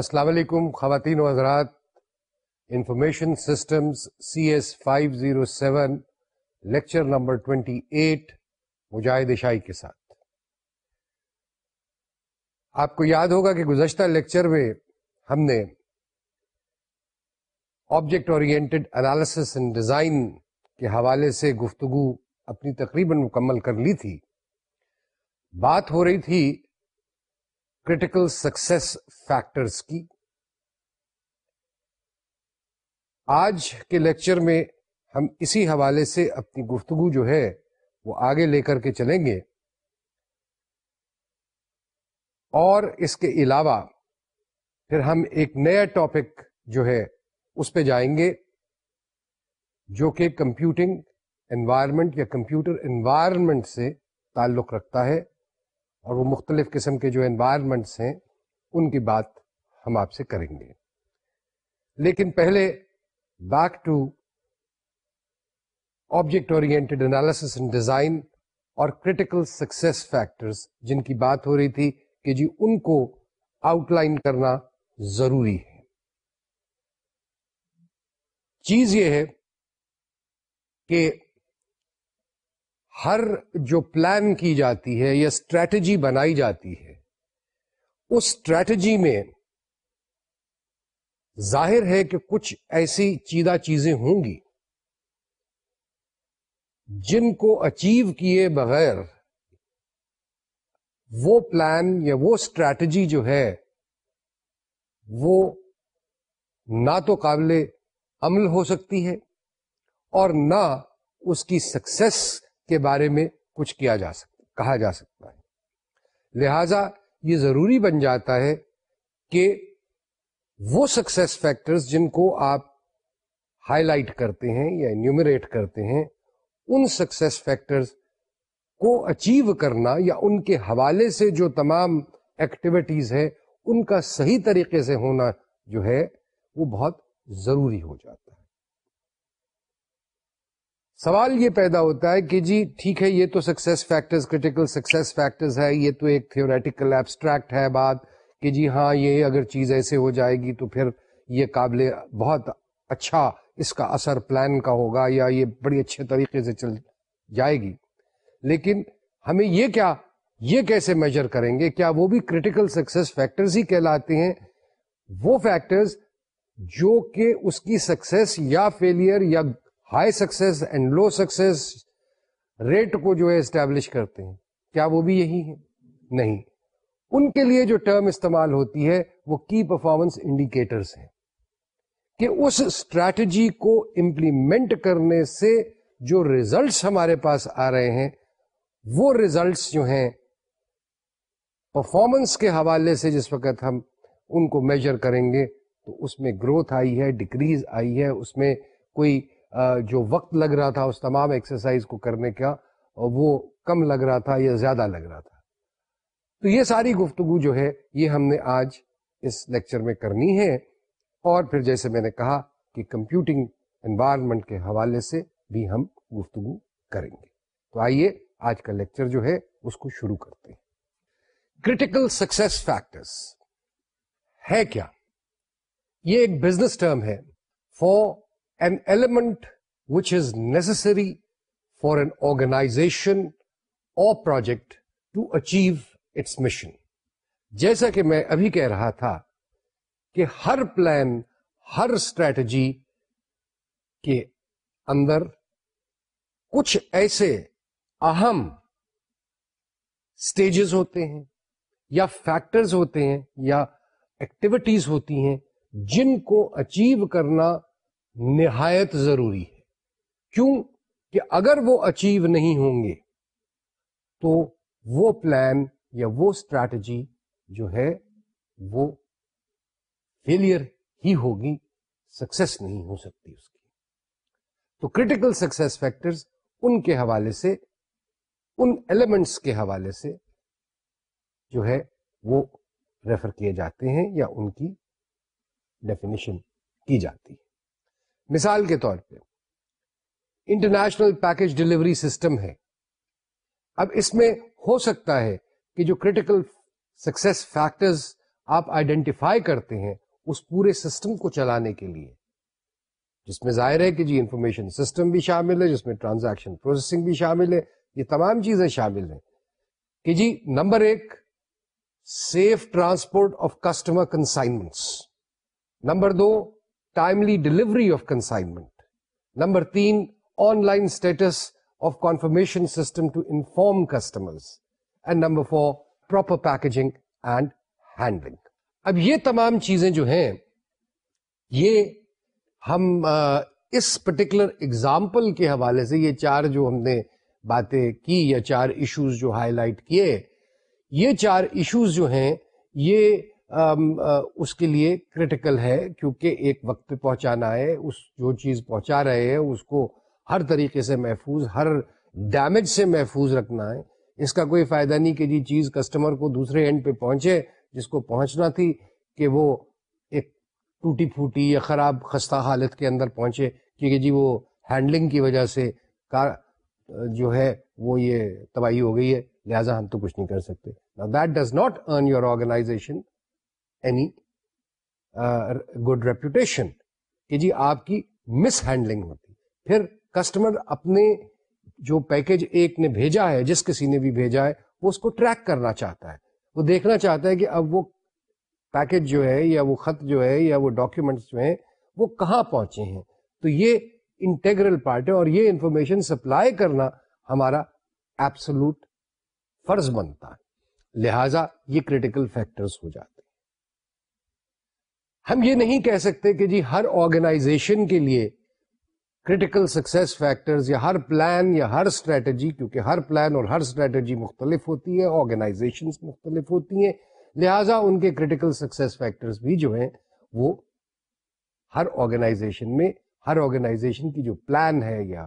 السلام علیکم خواتین و حضرات information systems C S five zero seven lecture number twenty eight Mujahid Shahi کے ساتھ آپ کو یاد ہوگا کہ گزشتہ لیکچر میں ہم نے آبجیکٹ اینڈ ڈیزائن کے حوالے سے گفتگو اپنی تقریباً مکمل کر لی تھی بات ہو رہی تھی کرٹیکل سکسیس فیکٹرس کی آج کے لیکچر میں ہم اسی حوالے سے اپنی گفتگو جو ہے وہ آگے لے کر کے چلیں گے اور اس کے علاوہ پھر ہم ایک نیا ٹاپک جو ہے اس پہ جائیں گے جو کہ کمپیوٹنگ انوائرمنٹ یا کمپیوٹر انوائرمنٹ سے تعلق رکھتا ہے اور وہ مختلف قسم کے جو انوائرمنٹس ہیں ان کی بات ہم آپ سے کریں گے لیکن پہلے بیک ٹو آبجیکٹ اور ڈیزائن اور کریٹیکل سکسیس فیکٹرز جن کی بات ہو رہی تھی کہ جی ان کو آؤٹ لائن کرنا ضروری ہے چیز یہ ہے کہ ہر جو پلان کی جاتی ہے یا اسٹریٹجی بنائی جاتی ہے اس اسٹریٹجی میں ظاہر ہے کہ کچھ ایسی چیدہ چیزیں ہوں گی جن کو اچیو کیے بغیر وہ پلان یا وہ اسٹریٹجی جو ہے وہ نہ تو قابل عمل ہو سکتی ہے اور نہ اس کی سکسیس کے بارے میں کچھ کیا جا سکتا کہا جا سکتا ہے لہذا یہ ضروری بن جاتا ہے کہ وہ سکسیس فیکٹرز جن کو آپ ہائی لائٹ کرتے ہیں یا انیومریٹ کرتے ہیں ان سکسیس فیکٹرز کو اچیو کرنا یا ان کے حوالے سے جو تمام ایکٹیویٹیز ہے ان کا صحیح طریقے سے ہونا جو ہے وہ بہت ضروری ہو جاتا سوال یہ پیدا ہوتا ہے کہ جی ٹھیک ہے یہ تو success factors critical success factors ہے یہ تو ایک تھیوریٹیکل ایبسٹریکٹ ہے بات کہ جی ہاں یہ اگر چیز ایسے ہو جائے گی تو پھر یہ قابل بہت اچھا اس کا اثر پلان کا ہوگا یا یہ بڑی اچھے طریقے سے چل جائے گی لیکن ہمیں یہ کیا یہ کیسے میجر کریں گے کیا وہ بھی کریٹیکل سکسیس فیکٹرز ہی کہلاتے ہیں وہ فیکٹرز جو کہ اس کی سکسیس یا فیلئر یا high success success and low rate کو جو ہے اسٹیبلش کرتے ہیں کیا وہ بھی یہی ہے نہیں ان کے لیے جو ٹرم استعمال ہوتی ہے وہ کی پرفارمنس ہیں کہ اس اسٹریٹجی کو امپلیمنٹ کرنے سے جو ریزلٹس ہمارے پاس آ رہے ہیں وہ ریزلٹس جو ہیں پرفارمنس کے حوالے سے جس وقت ہم ان کو میجر کریں گے تو اس میں گروتھ آئی ہے ڈکریز آئی ہے اس میں کوئی جو وقت لگ رہا تھا اس تمام ایکسرسائز کو کرنے کا وہ کم لگ رہا تھا یا زیادہ لگ رہا تھا تو یہ ساری گفتگو جو ہے یہ ہم نے آج اس لیکچر میں کرنی ہے اور پھر جیسے میں نے کہا کہ کمپیوٹنگ انوائرمنٹ کے حوالے سے بھی ہم گفتگو کریں گے تو آئیے آج کا لیکچر جو ہے اس کو شروع کرتے ہیں کریٹیکل سکسیس فیکٹرس ہے کیا یہ ایک بزنس ٹرم ہے for element which is necessary for an organization اور project to achieve its mission جیسا کہ میں ابھی کہہ رہا تھا کہ ہر پلان ہر اسٹریٹجی کے اندر کچھ ایسے اہم اسٹیجز ہوتے ہیں یا فیکٹرز ہوتے ہیں یا ایکٹیویٹیز ہوتی ہیں جن کو اچیو کرنا نہایت ضروری ہے کیوں کہ اگر وہ اچیو نہیں ہوں گے تو وہ پلان یا وہ اسٹریٹجی جو ہے وہ فیلئر ہی ہوگی سکسیس نہیں ہو سکتی اس کی تو کریٹیکل سکسیس فیکٹرز ان کے حوالے سے ان ایلیمنٹس کے حوالے سے جو ہے وہ ریفر کیے جاتے ہیں یا ان کی ڈیفینیشن کی جاتی ہے مثال کے طور پہ انٹرنیشنل پیکج ڈلیوری سسٹم ہے اب اس میں ہو سکتا ہے کہ جو کریٹیکل سکسیس فیکٹرز آپ آئیڈینٹیفائی کرتے ہیں اس پورے سسٹم کو چلانے کے لیے جس میں ظاہر ہے کہ جی انفارمیشن سسٹم بھی شامل ہے جس میں ٹرانزیکشن پروسیسنگ بھی شامل ہے یہ تمام چیزیں شامل ہیں کہ جی نمبر ایک safe transport of customer consignments number do timely delivery of consignment number تین online status of confirmation system to inform customer four proper packaging and handling اب یہ تمام چیزیں جو ہیں یہ ہم اس پرٹیکولر اگزامپل کے حوالے سے یہ چار جو ہم نے باتیں کی یا چار ایشوز جو ہائی لائٹ کیے یہ چار ایشوز جو ہیں یہ اس کے لیے کرٹیکل ہے کیونکہ ایک وقت پہ پہنچانا ہے اس جو چیز پہنچا رہے ہیں اس کو ہر طریقے سے محفوظ ہر ڈیمیج سے محفوظ رکھنا ہے اس کا کوئی فائدہ نہیں کہ جی چیز کسٹمر کو دوسرے اینڈ پہ پہنچے جس کو پہنچنا تھی کہ وہ ایک ٹوٹی پھوٹی یا خراب خستہ حالت کے اندر پہنچے کیونکہ جی وہ ہینڈلنگ کی وجہ سے کار جو ہے وہ یہ تباہی ہو گئی ہے لہٰذا ہم تو کچھ نہیں کر سکتے that does not earn your organization any good reputation کہ جی آپ کی مس ہینڈلنگ ہوتی پھر کسٹمر اپنے جو پیکج ایک نے بھیجا ہے جس کسی نے بھی بھیجا ہے وہ اس کو ٹریک کرنا چاہتا ہے وہ دیکھنا چاہتا ہے کہ اب وہ پیکج جو ہے یا وہ خط جو ہے یا وہ ڈاکیومینٹس جو ہیں وہ کہاں پہنچے ہیں تو یہ انٹیگرل پارٹ ہے اور یہ انفارمیشن سپلائی کرنا ہمارا ایپسلوٹ فرض بنتا ہے لہٰذا یہ کریٹیکل فیکٹرز ہو جاتے ہم یہ نہیں کہہ سکتے کہ جی ہر آرگنائزیشن کے لیے کرٹیکل سکسیس فیکٹرز یا ہر پلان یا ہر اسٹریٹجی کیونکہ ہر پلان اور ہر اسٹریٹجی مختلف ہوتی ہے آرگنائزیشن مختلف ہوتی ہیں لہٰذا ان کے کرٹیکل سکسیس فیکٹرز بھی جو ہیں وہ ہر آرگنائزیشن میں ہر آرگنائزیشن کی جو پلان ہے یا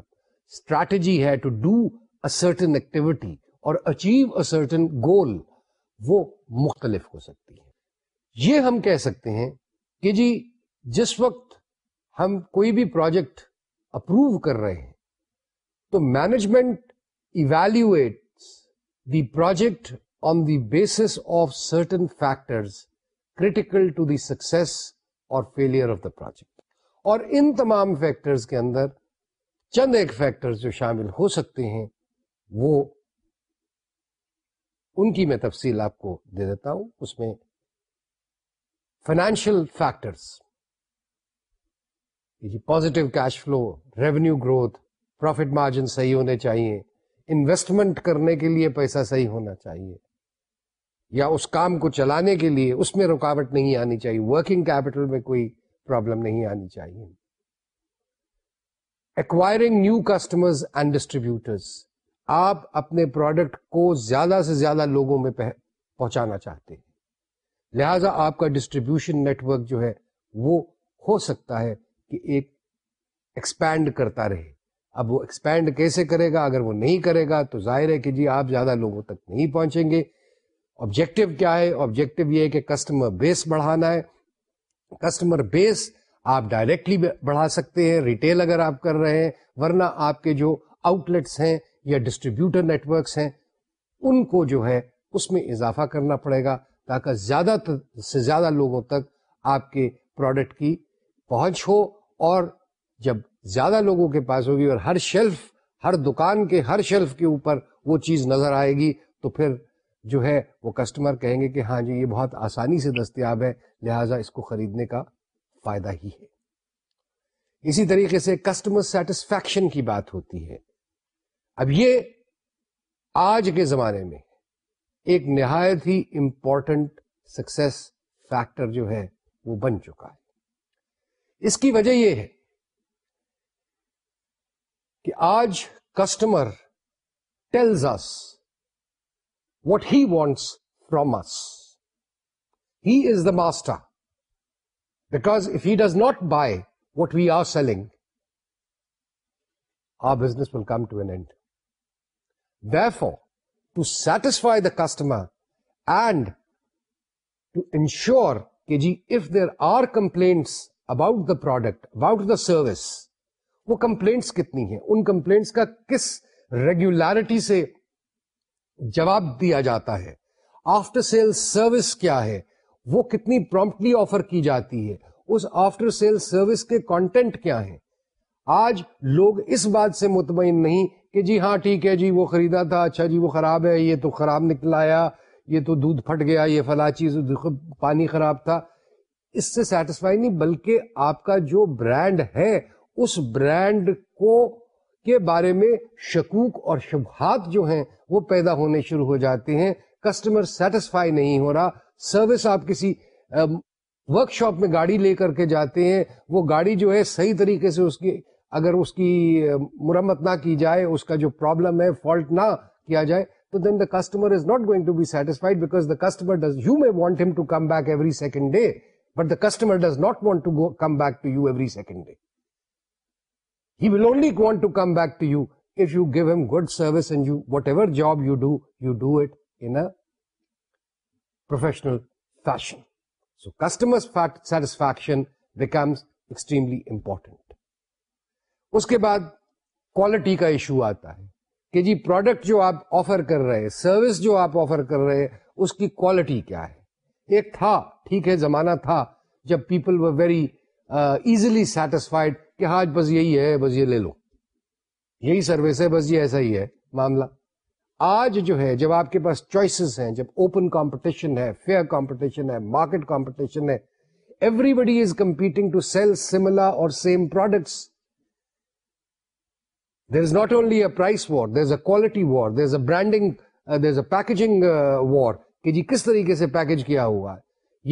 اسٹریٹجی ہے to do a certain activity اور اچیو سرٹن گول وہ مختلف ہو سکتی ہے یہ ہم کہہ سکتے ہیں کہ جی جس وقت ہم کوئی بھی پروجیکٹ اپروو کر رہے ہیں تو management evaluate the project on the basis of certain factor critical to the success اور فیلئر آف دا پروجیکٹ اور ان تمام فیکٹرز کے اندر چند ایک فیکٹر جو شامل ہو سکتے ہیں وہ ان کی میں تفصیل آپ کو دے دیتا ہوں اس میں financial factors positive cash flow revenue growth profit margin صحیح ہونے چاہیے انویسٹمنٹ کرنے کے لیے پیسہ صحیح ہونا چاہیے یا اس کام کو چلانے کے لیے اس میں رکاوٹ نہیں آنی چاہیے ورکنگ کیپٹل میں کوئی پرابلم نہیں آنی چاہیے acquiring new customer and distributors آپ اپنے پروڈکٹ کو زیادہ سے زیادہ لوگوں میں پہنچانا چاہتے لہٰذا آپ کا ڈسٹریبیوشن نیٹورک جو ہے وہ ہو سکتا ہے کہ ایکسپینڈ کرتا رہے اب وہ ایکسپینڈ کیسے کرے گا اگر وہ نہیں کرے گا تو ظاہر ہے کہ جی آپ زیادہ لوگوں تک نہیں پہنچیں گے آبجیکٹو کیا ہے آبجیکٹو یہ ہے کہ کسٹمر بیس بڑھانا ہے کسٹمر بیس آپ ڈائریکٹلی بڑھا سکتے ہیں ریٹیل اگر آپ کر رہے ہیں ورنہ آپ کے جو آؤٹ لیٹس ہیں یا ڈسٹریبیوٹر نیٹورکس ہیں ان کو جو ہے اس میں اضافہ کرنا پڑے گا تاکہ زیادہ سے زیادہ لوگوں تک آپ کے پروڈکٹ کی پہنچ ہو اور جب زیادہ لوگوں کے پاس ہوگی اور ہر شیلف ہر دکان کے ہر شیلف کے اوپر وہ چیز نظر آئے گی تو پھر جو ہے وہ کسٹمر کہیں گے کہ ہاں جی یہ بہت آسانی سے دستیاب ہے لہٰذا اس کو خریدنے کا فائدہ ہی ہے اسی طریقے سے کسٹمر سیٹسفیکشن کی بات ہوتی ہے اب یہ آج کے زمانے میں ایک نہایت ہی امپورٹنٹ سکسیس فیکٹر جو ہے وہ بن چکا ہے اس کی وجہ یہ ہے کہ آج customer tells us what he wants from us he is the master because if he does not buy what we are selling a business will come to an end we for to satisfy the customer and to ensure کہ جی if there are complaints about the product about the service وہ complaints کتنی ہیں ان complaints کا کس regularity سے جواب دیا جاتا ہے آفٹر سیل سروس کیا ہے وہ کتنی پرومپٹلی آفر کی جاتی ہے اس آفٹر سیل سروس کے کانٹینٹ کیا ہے آج لوگ اس بات سے مطمئن نہیں کہ جی ہاں ٹھیک ہے جی وہ خریدا تھا اچھا جی وہ خراب ہے یہ تو خراب نکلا یہ تو دودھ پھٹ گیا یہ چیز پانی خراب تھا اس سے سیٹسفائی نہیں بلکہ آپ کا جو برانڈ ہے اس برانڈ کو کے بارے میں شکوک اور شبہات جو ہیں وہ پیدا ہونے شروع ہو جاتے ہیں کسٹمر سیٹسفائی نہیں ہو رہا سروس آپ کسی ورک شاپ میں گاڑی لے کر کے جاتے ہیں وہ گاڑی جو ہے صحیح طریقے سے اس کی اگر اس کی مرمت نہ کی جائے اس کا جو پرابلم ہے فالٹ نہ کیا جائے تو then the customer is not going to be satisfied because the customer does you may want him to come back every second day but the customer does not want to come back to you every second day he will only want to come back to you if you give him good service and you whatever job you do you do it in professional fashion so customer satisfaction becomes extremely important. اس کے بعد quality کا issue آتا ہے کہ جی product جو آپ offer کر رہے سروس جو آپ آفر کر رہے اس کی کوالٹی کیا ہے ایک تھا ٹھیک ہے زمانہ تھا جب پیپل و ویری ایزیلی سیٹسفائڈ کہ بس ہاں، بس یہی ہے یہ لے لو یہی سروس ہے بس یہ ایسا ہی ہے معاملہ آج جو ہے جب آپ کے پاس چوائسیز ہیں جب اوپن کمپٹیشن ہے فیئر کمپٹیشن ہے مارکیٹ کمپٹیشن ہے everybody is competing to sell similar اور same products there is not only overtly warring کس طریقے سے پیکیج کیا ہوا ہے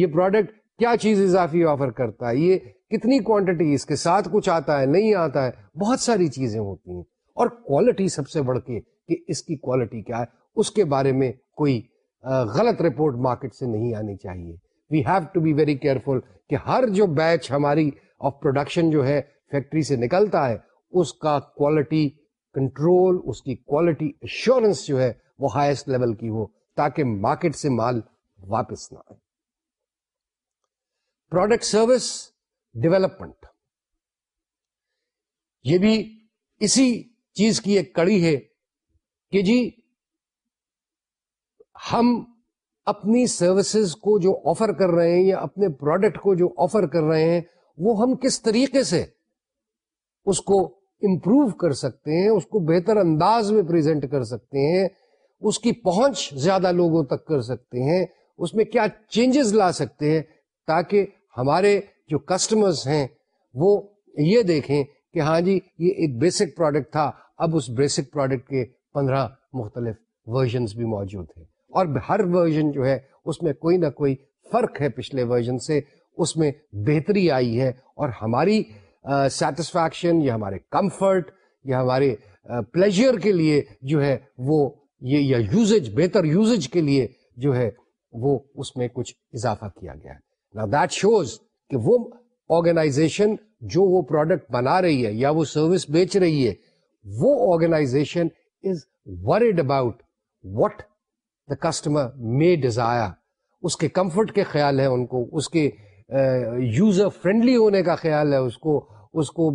یہ پروڈکٹ کیا چیز اضافی آفر کرتا ہے یہ کتنی کوانٹٹی اس کے ساتھ کچھ آتا ہے نہیں آتا ہے بہت ساری چیزیں ہوتی ہیں اور کوالٹی سب سے بڑھ کے کہ اس کی کوالٹی کیا ہے اس کے بارے میں کوئی غلط رپورٹ مارکیٹ سے نہیں آنی چاہیے we have to be very careful کہ ہر جو بیچ ہماری آف پروڈکشن جو ہے فیکٹری سے نکلتا ہے اس کا کوالٹی کنٹرول اس کی کوالٹی ایشورنس جو ہے وہ ہائیسٹ لیول کی ہو تاکہ مارکیٹ سے مال واپس نہ آئے پروڈکٹ سروس ڈیولپمنٹ یہ بھی اسی چیز کی ایک کڑی ہے کہ جی ہم اپنی سروسز کو جو آفر کر رہے ہیں یا اپنے پروڈکٹ کو جو آفر کر رہے ہیں وہ ہم کس طریقے سے اس کو امپروو کر سکتے ہیں اس کو بہتر انداز میں پریزنٹ کر سکتے ہیں اس کی پہنچ زیادہ لوگوں تک کر سکتے ہیں اس میں کیا چینجز لا سکتے ہیں تاکہ ہمارے جو کسٹمرز ہیں وہ یہ دیکھیں کہ ہاں جی یہ ایک بیسک پروڈکٹ تھا اب اس بیسک پروڈکٹ کے پندرہ مختلف ورژنس بھی موجود ہیں اور ہر ورژن جو ہے اس میں کوئی نہ کوئی فرق ہے پچھلے ورژن سے اس میں بہتری آئی ہے اور ہماری سیٹسفیکشن یا ہمارے کمفرٹ یا ہمارے پلیجر کے لیے جو ہے وہ یہ یا یوزج یوزج بہتر کے لیے جو ہے وہ اس میں کچھ اضافہ کیا گیا ہے دیٹ شوز کہ وہ آرگنائزیشن جو وہ پروڈکٹ بنا رہی ہے یا وہ سروس بیچ رہی ہے وہ organization is worried about what the customer may desire اس کے کمفرٹ کے خیال ہے ان کو اس کے یوزر فرینڈلی ہونے کا خیال ہے اس کو اس کو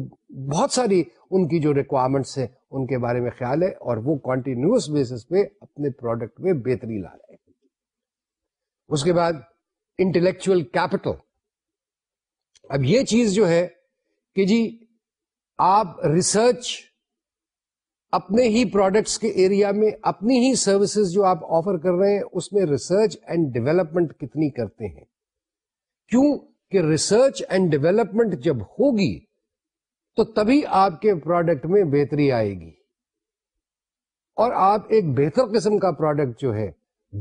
بہت ساری ان کی جو ریکوائرمنٹس ہیں ان کے بارے میں خیال ہے اور وہ کانٹینیوس بیسس پہ اپنے پروڈکٹ میں بہتری لا رہے ہیں اس کے بعد انٹلیکچل کیپٹل اب یہ چیز جو ہے کہ جی آپ ریسرچ اپنے ہی پروڈکٹس کے ایریا میں اپنی ہی سروسز جو آپ آفر کر رہے ہیں اس میں ریسرچ اینڈ ڈیولپمنٹ کتنی کرتے ہیں کیوں کہ ریسرچ اینڈ ڈیولپمنٹ جب ہوگی تو تبھی آپ کے پروڈکٹ میں بہتری آئے گی اور آپ ایک بہتر قسم کا پروڈکٹ جو ہے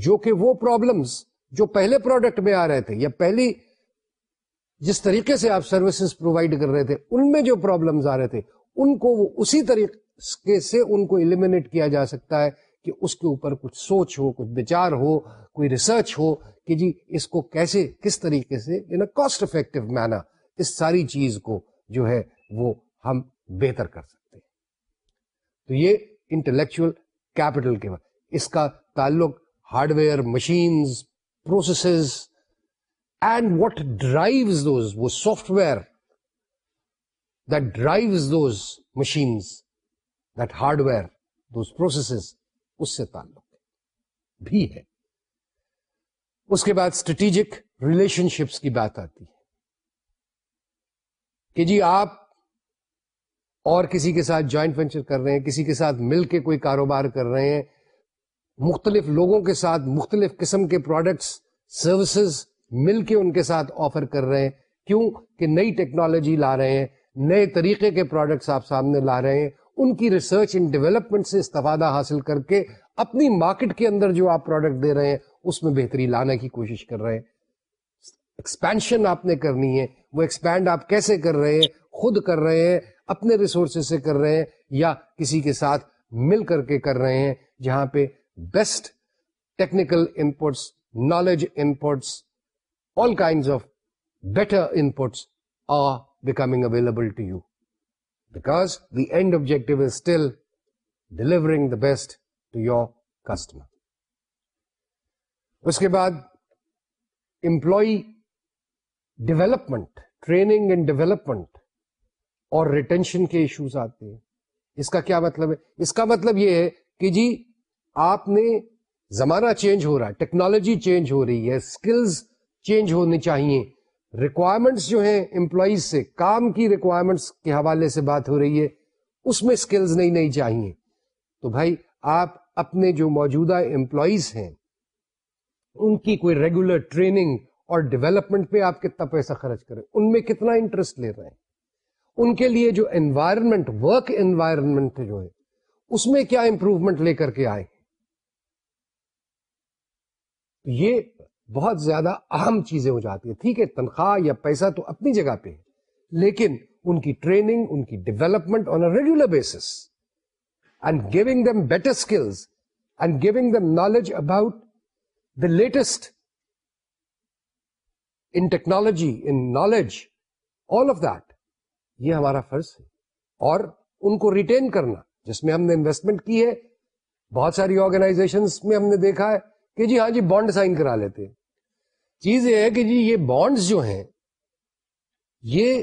جو کہ وہ پرابلمس جو پہلے پروڈکٹ میں آ رہے تھے یا پہلی جس طریقے سے آپ سروسز پرووائڈ کر رہے تھے ان میں جو پرابلمز آ رہے تھے ان کو وہ اسی طریقے سے ان کو المنیٹ کیا جا سکتا ہے کہ اس کے اوپر کچھ سوچ ہو کچھ بچار ہو کوئی ریسرچ ہو کہ جی اس کو کیسے کس طریقے سے ان کاسٹ افیکٹو مینر اس ساری چیز کو جو ہے وہ ہم بہتر کر سکتے ہیں تو یہ انٹلیکچل کیپٹل کے اس کا تعلق hardware machines processes and what drives those وہ software that drives those machines that hardware those processes اس سے تعلق بھی ہے اس کے بعد اسٹریٹیجک شپس کی بات آتی ہے کہ جی آپ اور کسی کے ساتھ جوائنٹ وینچر کر رہے ہیں کسی کے ساتھ مل کے کوئی کاروبار کر رہے ہیں مختلف لوگوں کے ساتھ مختلف قسم کے پروڈکٹس سروسز مل کے ان کے ساتھ آفر کر رہے ہیں کیوں کہ نئی ٹیکنالوجی لا رہے ہیں نئے طریقے کے پروڈکٹس آپ سامنے لا رہے ہیں ان کی ریسرچ اینڈ ڈیولپمنٹ سے استفادہ حاصل کر کے اپنی مارکیٹ کے اندر جو آپ پروڈکٹ دے رہے ہیں اس میں بہتری لانے کی کوشش کر رہے ہیں ایکسپینشن آپ نے کرنی ہے وہ ایکسپینڈ آپ کیسے کر رہے ہیں خود کر رہے ہیں اپنے ریسورسز سے کر رہے ہیں یا کسی کے ساتھ مل کر کے کر رہے ہیں جہاں پہ best technical inputs knowledge inputs all kind of better inputs becoming available to you because the end objective is still delivering the best to your customer اس کے بعد employee development training and development اور retention کے issues آتے ہیں اس کا کیا مطلب ہے اس کا مطلب یہ ہے کہ جی آپ نے زمانہ چینج ہو رہا ہے ٹیکنالوجی چینج ہو رہی ہے اسکلز چینج ہونی چاہیے ریکوائرمنٹس جو ہیں امپلائیز سے کام کی ریکوائرمنٹس کے حوالے سے بات ہو رہی ہے اس میں اسکلز نہیں نہیں چاہیے تو بھائی آپ اپنے جو موجودہ امپلائیز ہیں ان کی کوئی ریگولر ٹریننگ اور ڈیولپمنٹ پہ آپ کتنا پیسہ خرچ کریں ان میں کتنا انٹرسٹ لے رہے ہیں ان کے لیے جو انوائرمنٹ انوائرمنٹ ورک جو ہے اس میں کیا امپروومنٹ لے کر کے آئے یہ بہت زیادہ اہم چیزیں ہو جاتی ہیں ٹھیک ہے تنخواہ یا پیسہ تو اپنی جگہ پہ ہے لیکن ان کی ٹریننگ ان کی development on a regular basis giving them better skills and giving them knowledge about latest in technology in knowledge all of یہ ہمارا فرض ہے اور ان کو ریٹین کرنا جس میں ہم نے انویسٹمنٹ کی ہے بہت ساری آرگنائزیشن میں ہم نے دیکھا ہے کہ جی ہاں جی بانڈ سائن کرا لیتے ہیں چیز یہ ہے کہ جی یہ بانڈس جو ہیں یہ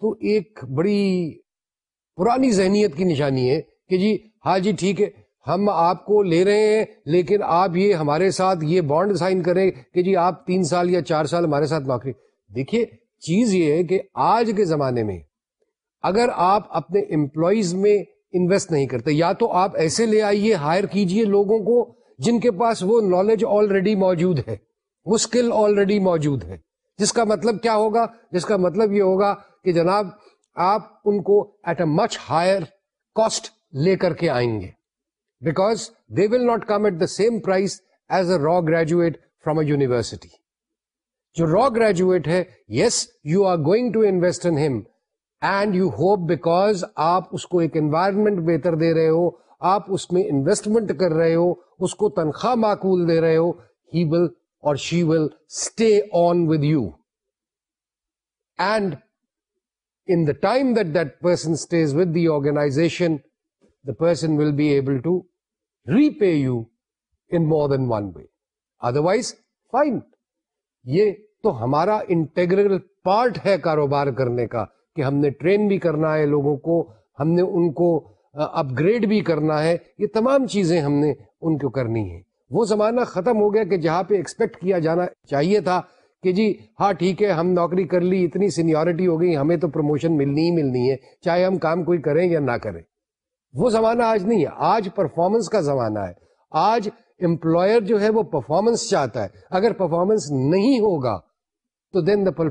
تو ایک بڑی پرانی ذہنیت کی نشانی ہے کہ جی ہاں جی ٹھیک ہے ہم آپ کو لے رہے ہیں لیکن آپ یہ ہمارے ساتھ یہ بانڈ سائن کریں کہ جی آپ تین سال یا چار سال ہمارے ساتھ نوکری دیکھیے چیز یہ ہے کہ آج کے زمانے میں اگر آپ اپنے امپلائیز میں انویسٹ نہیں کرتے یا تو آپ ایسے لے آئیے ہائر کیجئے لوگوں کو جن کے پاس وہ نالج آلریڈی موجود ہے وہ اسکل آلریڈی موجود ہے جس کا مطلب کیا ہوگا جس کا مطلب یہ ہوگا کہ جناب آپ ان کو at a much higher cost لے کر کے آئیں گے because they will not come at the same price as a raw graduate from a university جو را گریجویٹ ہے yes you are going to invest in him and you hope because آپ اس کو ایک انوائرمنٹ بہتر دے رہے ہو آپ اس میں انویسٹمنٹ کر رہے ہو اس کو تنخواہ معقول دے رہے ہو he will or she will stay on with you and in the time that that person stays with the organization person will be able to repay you in more than one way otherwise fine یہ تو ہمارا integral part ہے کاروبار کرنے کا کہ ہم نے ٹرین بھی کرنا ہے لوگوں کو ہم نے ان کو اپ گریڈ بھی کرنا ہے یہ تمام چیزیں ہم نے ان کو کرنی ہے وہ زمانہ ختم ہو گیا کہ جہاں پہ ایکسپیکٹ کیا جانا چاہیے تھا کہ جی ہاں ٹھیک ہے ہم نوکری کر لی اتنی سینیورٹی ہو گئی ہمیں تو پروموشن ملنی ہی ملنی ہے چاہے ہم کام کوئی کریں یا نہ کریں وہ زمانہ آج نہیں ہے آج پرفارمنس کا زمانہ ہے آج امپلائر جو ہے وہ پرفارمنس چاہتا ہے اگر پرفارمنس نہیں ہوگا تو then the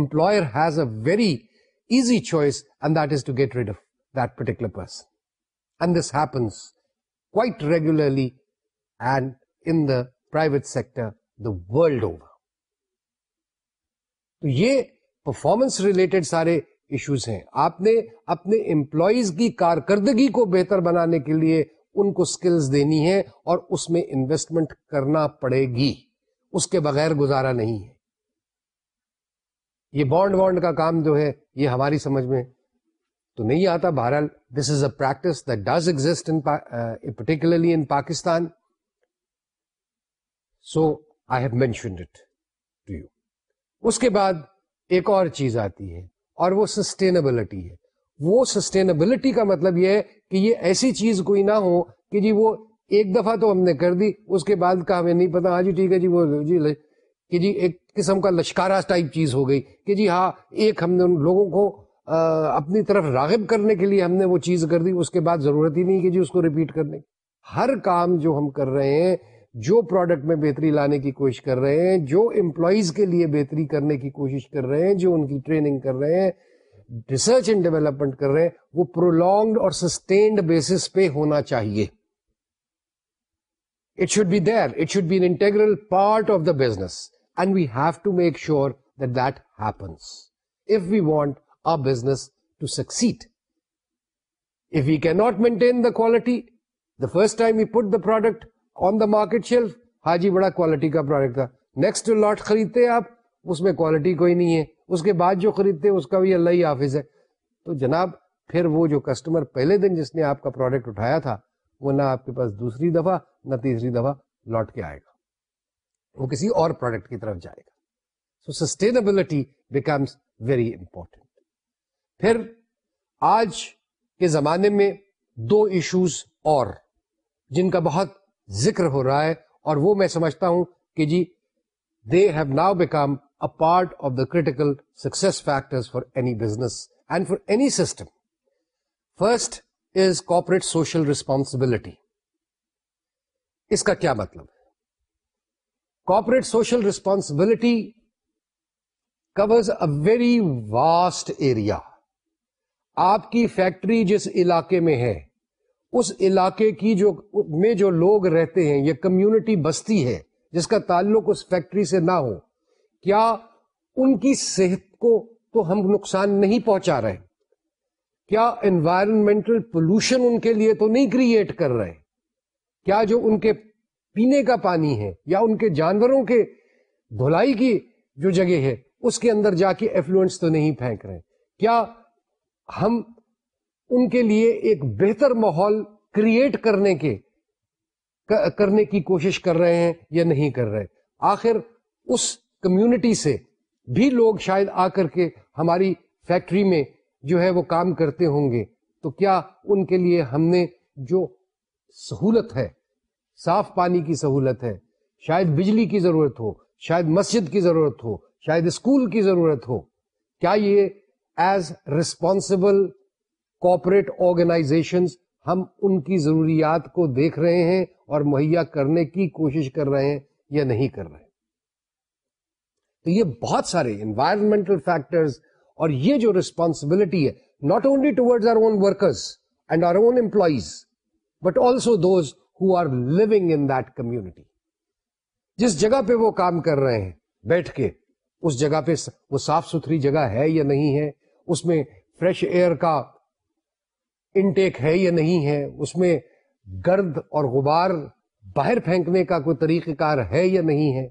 employer has a very easy choice and that is to get rid of particular person and this happens quite regularly and in the private sector the world over تو یہ performance related سارے issues ہیں آپ نے اپنے employees کی کارکردگی کو بہتر بنانے کے لیے ان کو سکلز دینی ہے اور اس میں انویسٹمنٹ کرنا پڑے گی اس کے بغیر گزارا نہیں ہے یہ بانڈ وانڈ کا کام جو ہے یہ ہماری سمجھ میں تو نہیں آتا بہرحال this is a practice does exist in particularly in Pakistan so I have mentioned it to you اس کے بعد ایک اور چیز آتی ہے اور وہ سسٹینبلٹی ہے وہ سسٹینبلٹی کا مطلب یہ ہے کہ یہ ایسی چیز کوئی نہ ہو کہ جی وہ ایک دفعہ تو ہم نے کر دی اس کے بعد کا ہمیں نہیں پتا ہاں جی ٹھیک ہے جی وہ جی جی کہ ایک قسم کا لشکارا ٹائپ چیز ہو گئی کہ جی ہاں ایک ہم نے ان لوگوں کو اپنی طرف راغب کرنے کے لیے ہم نے وہ چیز کر دی اس کے بعد ضرورت ہی نہیں کہ جی اس کو ریپیٹ کرنے ہر کام جو ہم کر رہے ہیں جو پروڈکٹ میں بہتری لانے کی کوشش کر رہے ہیں جو امپلائیز کے لیے بہتری کرنے کی کوشش کر رہے ہیں جو ان کی ٹریننگ کر رہے ہیں ریسرچ اینڈ ڈیولپمنٹ کر رہے ہیں وہ پرولونگڈ اور سسٹینڈ بیسس پہ ہونا چاہیے it should be there it should be an integral part of the business and we have to make sure that happens if we want a business to succeed if you not maintain the quality the first time you put the product on the market shelf ہاں جی بڑا quality کا product تھا next lot خریدتے آپ اس میں quality کوئی نہیں ہے اس کے بعد جو خریدتے اس کا بھی اللہ ہی حافظ ہے تو جناب پھر وہ جو کسٹمر پہلے دن جس نے آپ کا پروڈکٹ اٹھایا تھا وہ نہ آپ کے پاس دوسری دفعہ نہ تیسری دفعہ لوٹ کے آئے گا وہ کسی اور پروڈکٹ کی طرف جائے گا so sustainability becomes very important پھر آج کے زمانے میں دو ایشوز اور جن کا بہت ذکر ہو رہا ہے اور وہ میں سمجھتا ہوں کہ جی they have now become a part of the critical success factor for any business and for any system first is corporate social responsibility اس کا کیا مطلب corporate social responsibility covers a very vast area آپ کی factory جس علاقے میں ہے اس علاقے کی جو میں جو لوگ رہتے ہیں یا کمیونٹی بستی ہے جس کا تعلق اس فیکٹری سے نہ ہو کیا ان کی صحت کو تو ہم نقصان نہیں پہنچا رہے کیا انوائرمنٹل پولوشن ان کے لیے تو نہیں کریٹ کر رہے کیا جو ان کے پینے کا پانی ہے یا ان کے جانوروں کے دھلائی کی جو جگہ ہے اس کے اندر جا کے ایفلوئنس تو نہیں پھینک رہے کیا ہم ان کے لیے ایک بہتر ماحول کریٹ کرنے کے کرنے کی کوشش کر رہے ہیں یا نہیں کر رہے آخر اس کمیونٹی سے بھی لوگ شاید آ کر کے ہماری فیکٹری میں جو ہے وہ کام کرتے ہوں گے تو کیا ان کے لیے ہم نے جو سہولت ہے صاف پانی کی سہولت ہے شاید بجلی کی ضرورت ہو شاید مسجد کی ضرورت ہو شاید اسکول کی ضرورت ہو کیا یہ ایز ریسپانسبل کارپوریٹ ائشن ہم ان کی ضروریات کو دیکھ رہے ہیں اور مہیا کرنے کی کوشش کر رہے ہیں یا نہیں کر رہے تو یہ بہت سارے انوائرمنٹل فیکٹرز اور یہ جو ریسپانسبلٹی ہے not only towards our own workers and our own employees but also those who are living in that community جس جگہ پہ وہ کام کر رہے ہیں بیٹھ کے اس جگہ پہ وہ صاف ستھری جگہ ہے یا نہیں ہے اس میں فریش ایئر کا انٹیک ہے یا نہیں ہے اس میں گرد اور غبار باہر پھینکنے کا کوئی طریقہ کار ہے یا نہیں ہے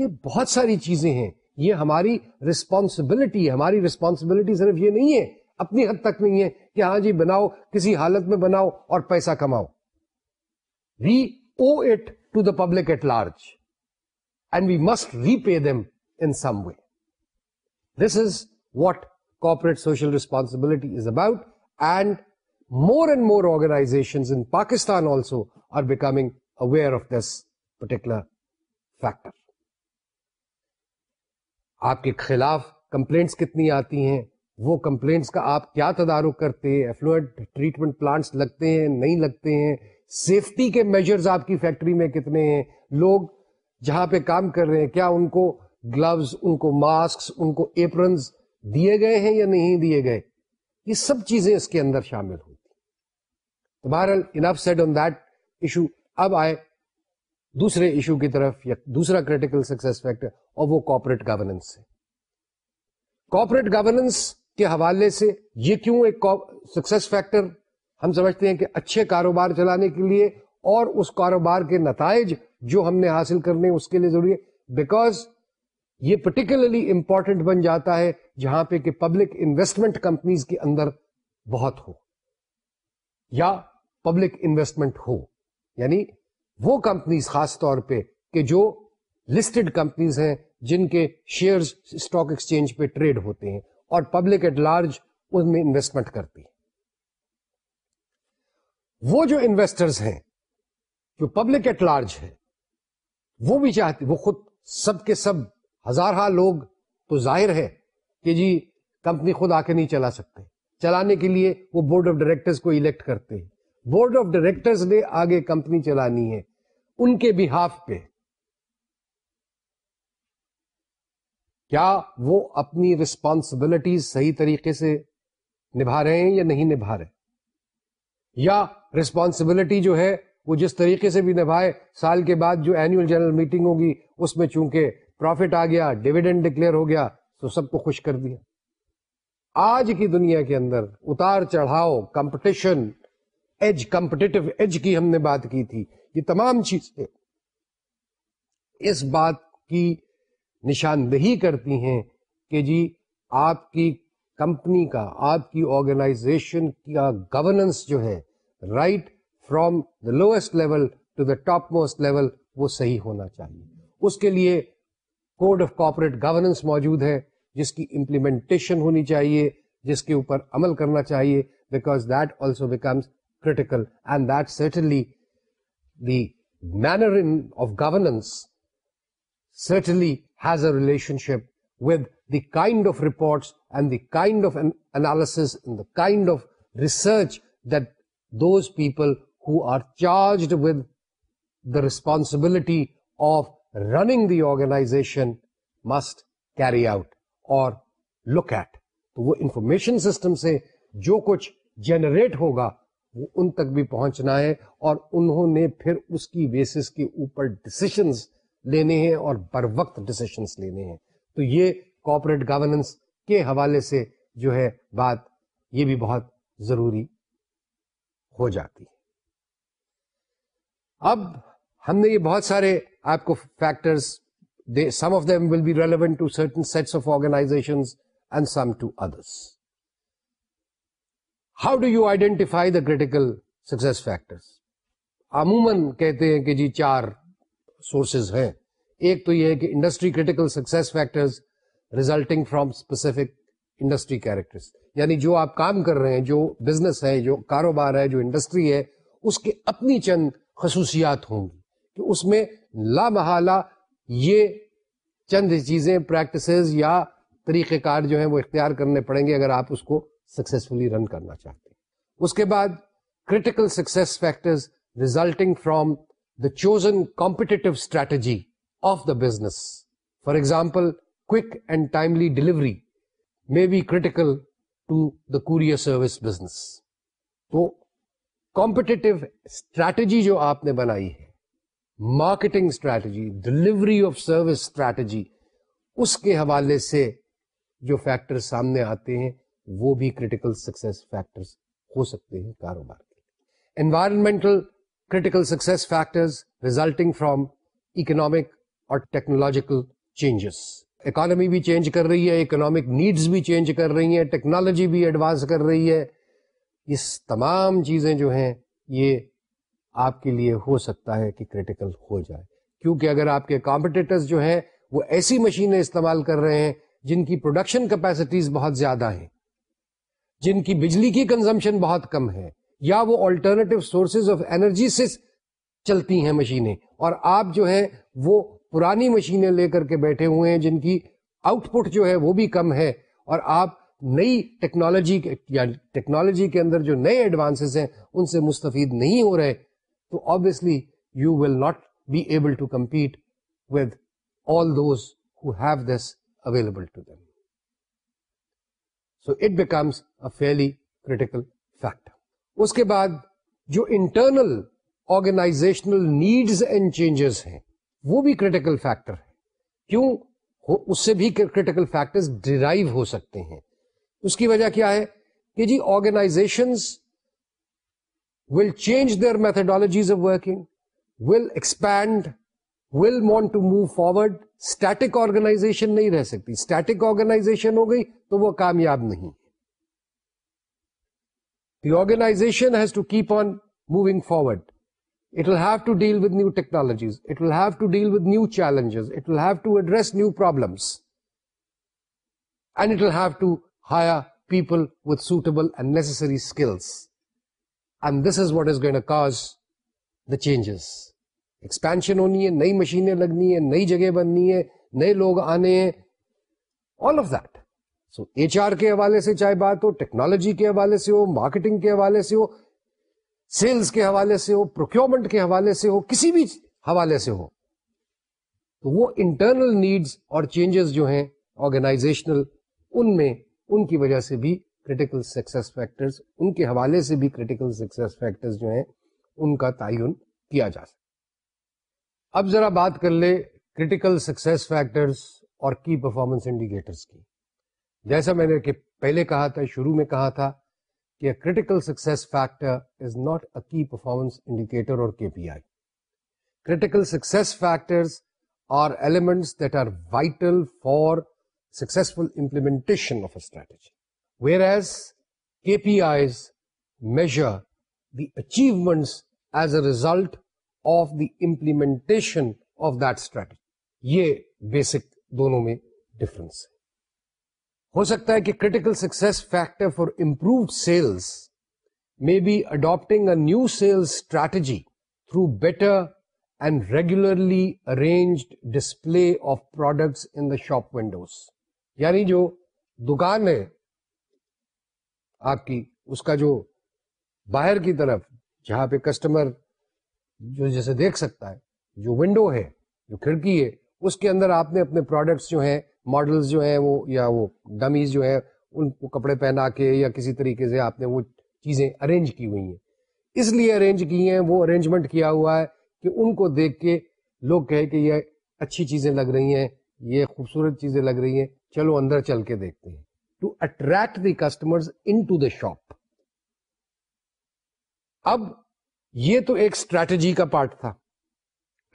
یہ بہت ساری چیزیں ہیں یہ ہماری رسپانسبلٹی ہماری رسپانسبلٹی صرف یہ نہیں ہے اپنی حد تک نہیں ہے کہ ہاں جی بناؤ کسی حالت میں بناؤ اور پیسہ کماؤ we owe it to the public at large and we must repay them in some way this is what corporate social responsibility is about and more and more Pakistan Pakistan also are becoming aware of this factor. آپ کے خلاف complaints کتنی آتی ہیں وہ complaints کا آپ کیا تدارک کرتے ہیں ایفلوئنٹ ٹریٹمنٹ پلانٹس لگتے ہیں نہیں لگتے ہیں سیفٹی کے میجرز آپ کی فیکٹری میں کتنے ہیں لوگ جہاں پہ کام کر رہے ہیں کیا ان کو گلوز ان کو ماسک ان کو ایپرنز دیے گئے ہیں یا نہیں دیے گئے یہ سب چیزیں اس کے اندر شامل ہوتی اب آئے دوسرے ایشو کی طرف یا دوسرا کریٹیکل سکسیس فیکٹر اور وہ کارپوریٹ گورننس ہے کارپوریٹ گورننس کے حوالے سے یہ کیوں ایک سکسیس فیکٹر ہم سمجھتے ہیں کہ اچھے کاروبار چلانے کے لیے اور اس کاروبار کے نتائج جو ہم نے حاصل کرنے اس کے لیے ضروری ہے بیکاز یہ پرٹیکولرلی امپورٹنٹ بن جاتا ہے جہاں پہ کہ پبلک انویسٹمنٹ کمپنیز کے اندر بہت ہو یا پبلک انویسٹمنٹ ہو یعنی وہ کمپنیز خاص طور پہ کہ جو لسٹڈ کمپنیز ہیں جن کے شیئر اسٹاک ایکسچینج پہ ٹریڈ ہوتے ہیں اور پبلک ایٹ لارج ان میں انویسٹمنٹ کرتی وہ جو انویسٹرز ہیں جو پبلک ایٹ لارج ہے وہ بھی چاہتی وہ خود سب کے سب ہزارہ ہاں لوگ تو ظاہر ہے کہ جی کمپنی خود آ کے نہیں چلا سکتے چلانے کے لیے وہ بورڈ آف ڈائریکٹر کو الیکٹ کرتے ہیں بورڈ آف ڈائریکٹر آگے کمپنی چلانی ہے ان کے باف پہ کیا وہ اپنی رسپانسبلٹیز صحیح طریقے سے نبھا رہے ہیں یا نہیں نبھا رہے یا ریسپانسبلٹی جو ہے وہ جس طریقے سے بھی نبھائے سال کے بعد جو اینوئل جنرل میٹنگ ہوگی اس میں چونکہ پروفٹ آ گیا ڈویڈنڈ ڈکلیئر ہو گیا تو سب کو خوش کر دیا آج کی دنیا کے اندر اتار چڑھاؤ کمپٹیشن ایج ایج کمپٹیٹو کی کی کی ہم نے بات بات تھی یہ تمام اس نشاندہی کرتی ہیں کہ جی آپ کی کمپنی کا آپ کی آرگنائزیشن کا گورننس جو ہے right from the lowest level to the topmost level وہ صحیح ہونا چاہیے اس کے لیے کوڈ آف کارپوریٹ گورننس موجود ہے جس کی امپلیمنٹیشن ہونی چاہیے جس کے اوپر عمل کرنا چاہیے because that also becomes critical and that certainly the manner of governance certainly has a relationship with the kind of reports and the kind of the kind of research that those people who are charged with the responsibility of running the organization must carry out or look at تو وہ information system سے جو کچھ generate ہوگا وہ ان تک بھی پہنچنا ہے اور انہوں نے پھر اس کی بیسس کے اوپر ڈسیشنز لینے ہیں اور بر وقت ڈسیشنس لینے ہیں تو یہ کارپوریٹ گورننس کے حوالے سے جو ہے بات یہ بھی بہت ضروری ہو جاتی ہے اب ہم نے یہ بہت سارے آپ کو some some of of them will be relevant to to certain sets organization and others how do you identify the critical success factor عموماً کہتے ہیں کہ جی چار سورسز ہیں ایک تو یہ ہے کہ industry critical success factors resulting from specific industry character یعنی جو آپ کام کر رہے ہیں جو بزنس ہے جو کاروبار ہے جو انڈسٹری ہے اس کے اپنی چند خصوصیات ہوں گی اس میں لا محالہ یہ چند چیزیں پریکٹسز یا طریقہ کار جو ہیں وہ اختیار کرنے پڑیں گے اگر آپ اس کو سکسفلی رن کرنا چاہتے اس کے بعد critical success factors resulting from the chosen competitive strategy of the business for example quick and timely delivery may be critical to the courier service business تو کمپٹیٹو اسٹریٹجی جو آپ نے بنائی ہے marketing strategy delivery of service strategy اس کے حوالے سے جو فیکٹر سامنے آتے ہیں وہ بھی کریٹیکل فیکٹر ہو سکتے ہیں کاروبار کے environmental critical success factor resulting from economic اور ٹیکنالوجیکل چینجز اکانومی بھی چینج کر رہی ہے اکنامک نیڈس بھی چینج کر رہی ہیں ٹیکنالوجی بھی ایڈوانس کر رہی ہے اس تمام چیزیں جو ہیں یہ آپ کے لیے ہو سکتا ہے کہ کریٹیکل ہو جائے کیونکہ اگر آپ کے کمپٹیٹرز جو ہیں وہ ایسی مشینیں استعمال کر رہے ہیں جن کی پروڈکشن کیپیسٹیز بہت زیادہ ہیں جن کی کی بجلی کنزمپشن بہت کم ہے یا وہ آلٹرنیٹو سورسز آف انرجی سے چلتی ہیں مشینیں اور آپ جو ہیں وہ پرانی مشینیں لے کر کے بیٹھے ہوئے ہیں جن کی آؤٹ پٹ جو ہے وہ بھی کم ہے اور آپ نئی ٹیکنالوجی یا ٹیکنالوجی کے اندر جو نئے ایڈوانسز ہیں ان سے مستفید نہیں ہو رہے تو obviously you will not be able to compete with all those who have this available to them so it becomes fairly critical اس کے بعد جو internal organizational needs and changes ہیں وہ بھی کریٹیکل فیکٹر ہے کیوں اس سے بھی کریٹیکل فیکٹر ڈرائیو ہو سکتے ہیں اس کی وجہ کیا ہے کہ جی organization will change their methodologies of working will expand will want to move forward stick organization نہیں رہ سکتی اسٹک آرگنا ہو گئی تو وہ کامیاب نہیں the organization to keep on moving forward it will have to deal with technologies it will have to deal with new challenges it will have to address new problems and it will have to hire people with suitable and necessary skills and this is what is going cause the changes expansion ہونی ہے نئی مشینیں لگنی ہے نئی جگہ بننی ہے نئے لوگ آنے ہیں all of that so H R کے حوالے سے چاہے بات ہو ٹیکنالوجی کے حوالے سے ہو مارکیٹنگ کے حوالے سے ہو سیلس کے حوالے سے ہو پروکیورمنٹ کے حوالے سے ہو کسی بھی حوالے سے ہو تو وہ انٹرنل نیڈز اور چینجز جو ہیں آرگنائزیشنل ان میں ان کی وجہ سے بھی کریٹیکل سکسیس فیکٹرز ان کے حوالے سے بھی کریٹیکل سکسیس فیکٹرز جو ہیں ان کا تعین کیا جا سکتا اب ذرا بات کر لے کریٹیکل سکسیس فیکٹرز اور کی پرفارمنس انڈیکیٹرز کی جیسا میں نے کہ پہلے کہا تھا شروع میں کہا تھا کہ critical success factor is not a key performance indicator اور K P I critical success factors are elements that are vital for successful implementation of a strategy whereas K P Is measure the achievements as a result of the implementation of that strategy یہ basic دونوں میں difference ہے ہو سکتا ہے کہ critical success factor for improve sales میں be adapting a new sales strategy through better and regularly arranged display of products in the shop windows یعنی جو دکان ہے آپ کی اس کا جو باہر کی طرف جہاں پہ کسٹمر جو جیسے دیکھ سکتا ہے جو ونڈو ہے جو کھڑکی ہے اس کے اندر آپ نے اپنے پروڈکٹس جو ہیں ماڈلز جو ہیں وہ یا وہ ڈمیز جو ہیں ان کو کپڑے پہنا کے یا کسی طریقے سے آپ نے وہ چیزیں ارینج کی ہوئی ہیں اس لیے ارینج کی ہیں وہ ارینجمنٹ کیا ہوا ہے کہ ان کو دیکھ کے لوگ کہے کہ یہ اچھی چیزیں لگ رہی ہیں یہ خوبصورت چیزیں لگ رہی ہیں چلو اندر چل کے دیکھتے ہیں to attract the customer into the shop اب یہ تو ایک اسٹریٹجی کا پارٹ تھا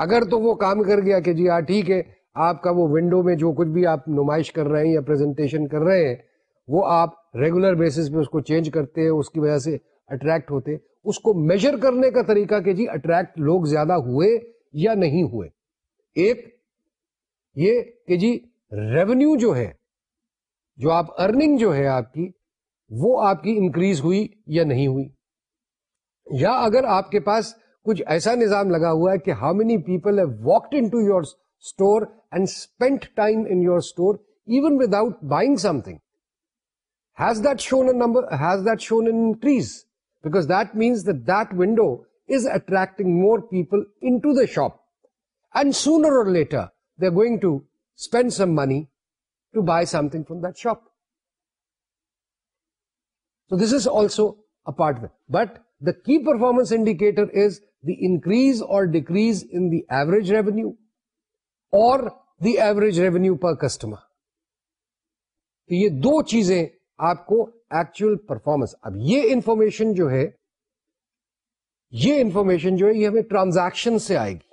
اگر تو وہ کام کر گیا کہ جی ہاں ٹھیک ہے آپ کا وہ ونڈو میں جو کچھ بھی آپ نمائش کر رہے ہیں یا پریزنٹیشن کر رہے ہیں وہ آپ ریگولر بیسس پہ اس کو چینج کرتے ہیں اس کی وجہ سے اٹریکٹ ہوتے اس کو میجر کرنے کا طریقہ کہ جی اٹریکٹ لوگ زیادہ ہوئے یا نہیں ہوئے ایک یہ کہ جی ریونیو جو ہے جو آپ ارننگ جو ہے آپ کی وہ آپ کی انکریز ہوئی یا نہیں ہوئی یا اگر آپ کے پاس کچھ ایسا نظام لگا ہوا ہے کہ how many people walked into your store and spend time in your store even without buying something has that shown number has that shown an increase because that means that window is attracting more people into the shop and sooner or later are going to spend some money buy something from that so this is also a part of but the key performance indicator is the increase or decrease in the average revenue or the average revenue per customer تو یہ دو چیزیں آپ کو actual performance اب یہ information جو ہے یہ انفارمیشن جو ہے یہ ہمیں ٹرانزیکشن سے آئے گی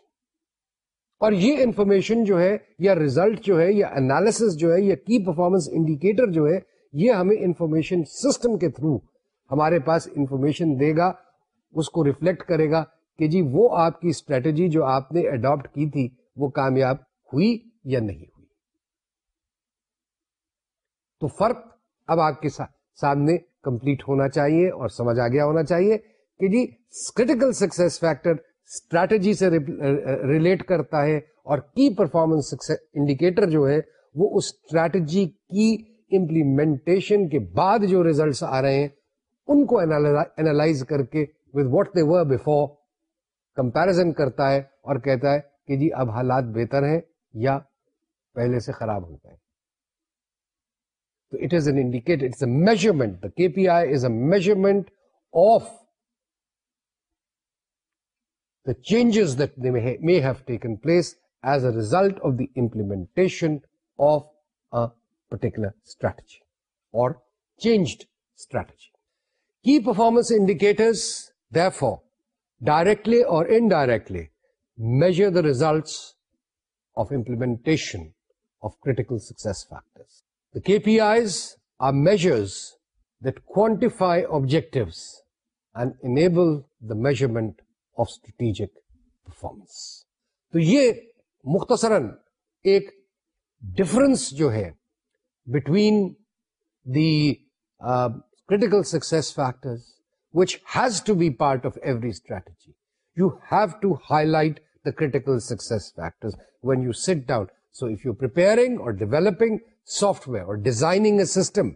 اور یہ انفارمیشن جو ہے یا ریزلٹ جو ہے یا اینالیس جو ہے یا کی پرفارمنس انڈیکیٹر جو ہے یہ ہمیں انفارمیشن سسٹم کے تھرو ہمارے پاس انفارمیشن دے گا اس کو ریفلیکٹ کرے گا کہ جی وہ آپ کی اسٹریٹجی جو آپ نے اڈاپٹ کی تھی وہ کامیاب ہوئی یا نہیں ہوئی تو فرق اب آپ کے سامنے کمپلیٹ ہونا چاہیے اور سمجھ آ گیا ہونا چاہیے کہ جی کریٹیکل سکسیس فیکٹر اسٹریٹجی سے ریلیٹ کرتا ہے اور کی پرفارمنس انڈیکیٹر جو ہے وہ اس اسٹریٹجی کی امپلیمنٹیشن کے بعد جو ریزلٹس آ رہے ہیں ان کو کر کے with what they were before comparison کرتا ہے اور کہتا ہے کہ جی اب حالات بہتر ہیں یا پہلے سے خراب ہوتا ہے تو it is an it's a measurement K P I is a measurement of changes that may he place as a result of the implement of particular strategy or directly or indirectly measure the result of implementation of quantify objects and enable the measurement of strategic performance تو یہ مختصراً ایک difference جو ہے between the critical success factors which has to be part of every strategy you have to highlight the critical success factors when you sit down so if you are developing software or designing a system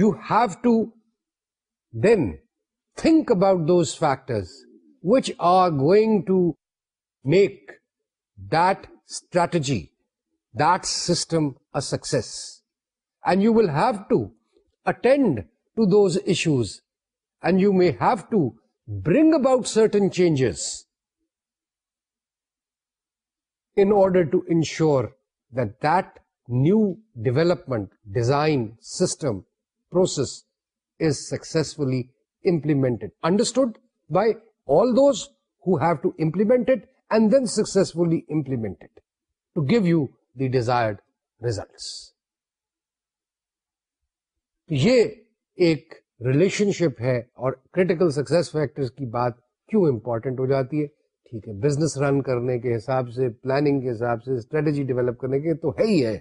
you have to then think about those factors which are going to make that strategy, that system a success. And you will have to attend to those issues, and you may have to bring about certain changes in order to ensure that that new development, design, system, process is successfully implemented. Understood by results. یہ ایک relationship ہے اور critical success factor کی بات کیوں important ہو جاتی ہے ٹھیک ہے بزنس رن کرنے کے حساب سے پلاننگ کے حساب سے اسٹریٹجی ڈیولپ کرنے کے تو ہے ہی ہے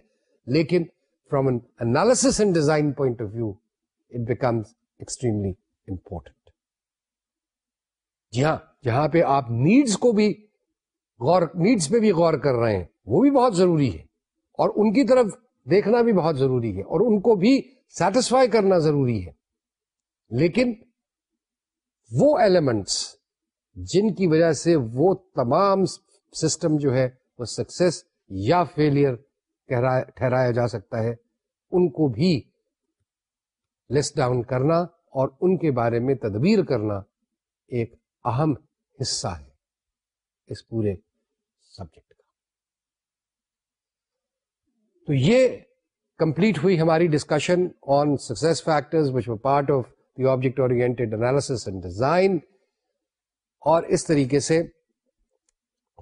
لیکن from an analysis and design point of view it becomes extremely important جی ہاں جہاں پہ آپ نیڈس کو بھی غور نیڈس پہ بھی غور کر رہے ہیں وہ بھی بہت ضروری ہے اور ان کی طرف دیکھنا بھی بہت ضروری ہے اور ان کو بھی سیٹسفائی کرنا ضروری ہے لیکن وہ ایلیمنٹس جن کی وجہ سے وہ تمام سسٹم جو ہے وہ سکسیس یا فیلئر ٹھہرایا جا سکتا ہے ان کو بھی لسٹ ڈاؤن کرنا اور ان کے بارے میں تدبیر کرنا ایک اہم حصہ ہے اس پورے سبجیکٹ کا تو یہ کمپلیٹ ہوئی ہماری discussion on the part of that and design اور اس طریقے سے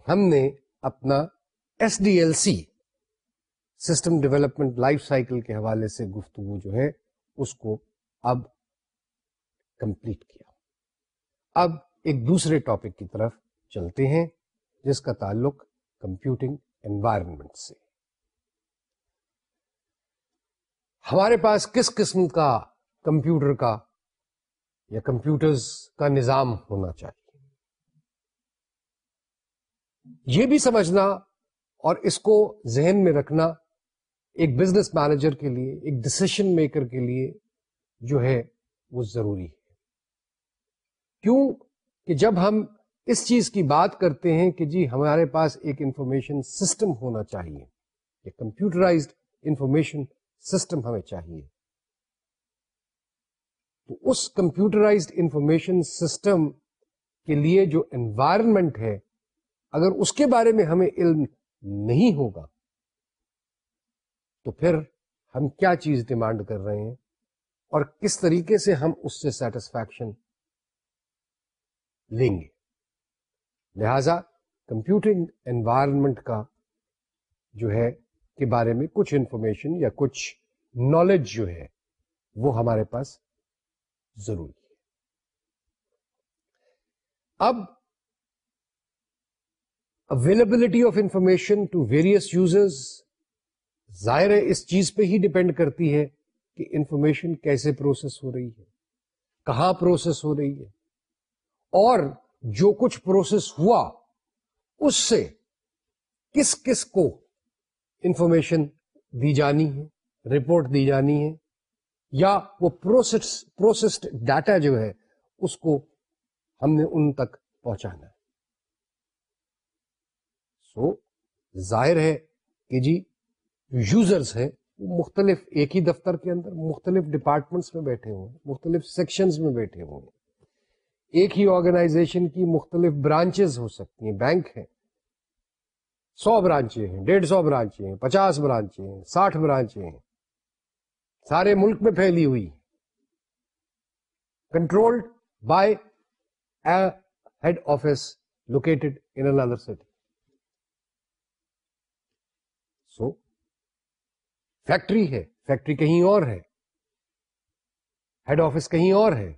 ہم نے اپنا S D L C system development life cycle کے حوالے سے گفتگو جو ہے اس کو اب کمپلیٹ کیا اب ایک دوسرے ٹاپک کی طرف چلتے ہیں جس کا تعلق کمپیوٹنگ انوائرمنٹ سے ہمارے پاس کس قسم کا کمپیوٹر کا یا کمپیوٹرز کا نظام ہونا چاہیے یہ بھی سمجھنا اور اس کو ذہن میں رکھنا ایک بزنس مینیجر کے لیے ایک ڈسیشن میکر کے لیے جو ہے وہ ضروری ہے کیوں کہ جب ہم اس چیز کی بات کرتے ہیں کہ جی ہمارے پاس ایک انفارمیشن سسٹم ہونا چاہیے کمپیوٹرائزڈ انفارمیشن سسٹم ہمیں چاہیے تو اس کمپیوٹرائزڈ انفارمیشن سسٹم کے لیے جو انوائرمنٹ ہے اگر اس کے بارے میں ہمیں علم نہیں ہوگا تو پھر ہم کیا چیز ڈیمانڈ کر رہے ہیں اور کس طریقے سے ہم اس سے سیٹسفیکشن لیں گے لہذا کمپیوٹنگ انوائرمنٹ کا جو ہے کے بارے میں کچھ انفارمیشن یا کچھ نالج جو ہے وہ ہمارے پاس ضروری ہے اب availability of information to various users ظاہر ہے اس چیز پہ ہی ڈپینڈ کرتی ہے کہ انفارمیشن کیسے پروسیس ہو رہی ہے کہاں پروسیس ہو رہی ہے اور جو کچھ پروسیس ہوا اس سے کس کس کو انفارمیشن دی جانی ہے رپورٹ دی جانی ہے یا وہ پروسیس پروسیسڈ ڈاٹا جو ہے اس کو ہم نے ان تک پہنچانا ہے سو ظاہر ہے کہ جی یوزرز ہیں وہ مختلف ایک ہی دفتر کے اندر مختلف ڈپارٹمنٹس میں بیٹھے ہوئے مختلف سیکشنز میں بیٹھے ہوئے ہیں ایک ہی آرگنائزیشن کی مختلف برانچز ہو سکتی ہیں بینک ہیں سو برانچیں ہیں ڈیڑھ سو برانچیں پچاس برانچ ہیں ساٹھ برانچ ہیں سارے ملک میں پھیلی ہوئی control by a head office located in another city so factory ہے فیکٹری کہیں اور ہے ہیڈ آفس کہیں اور ہے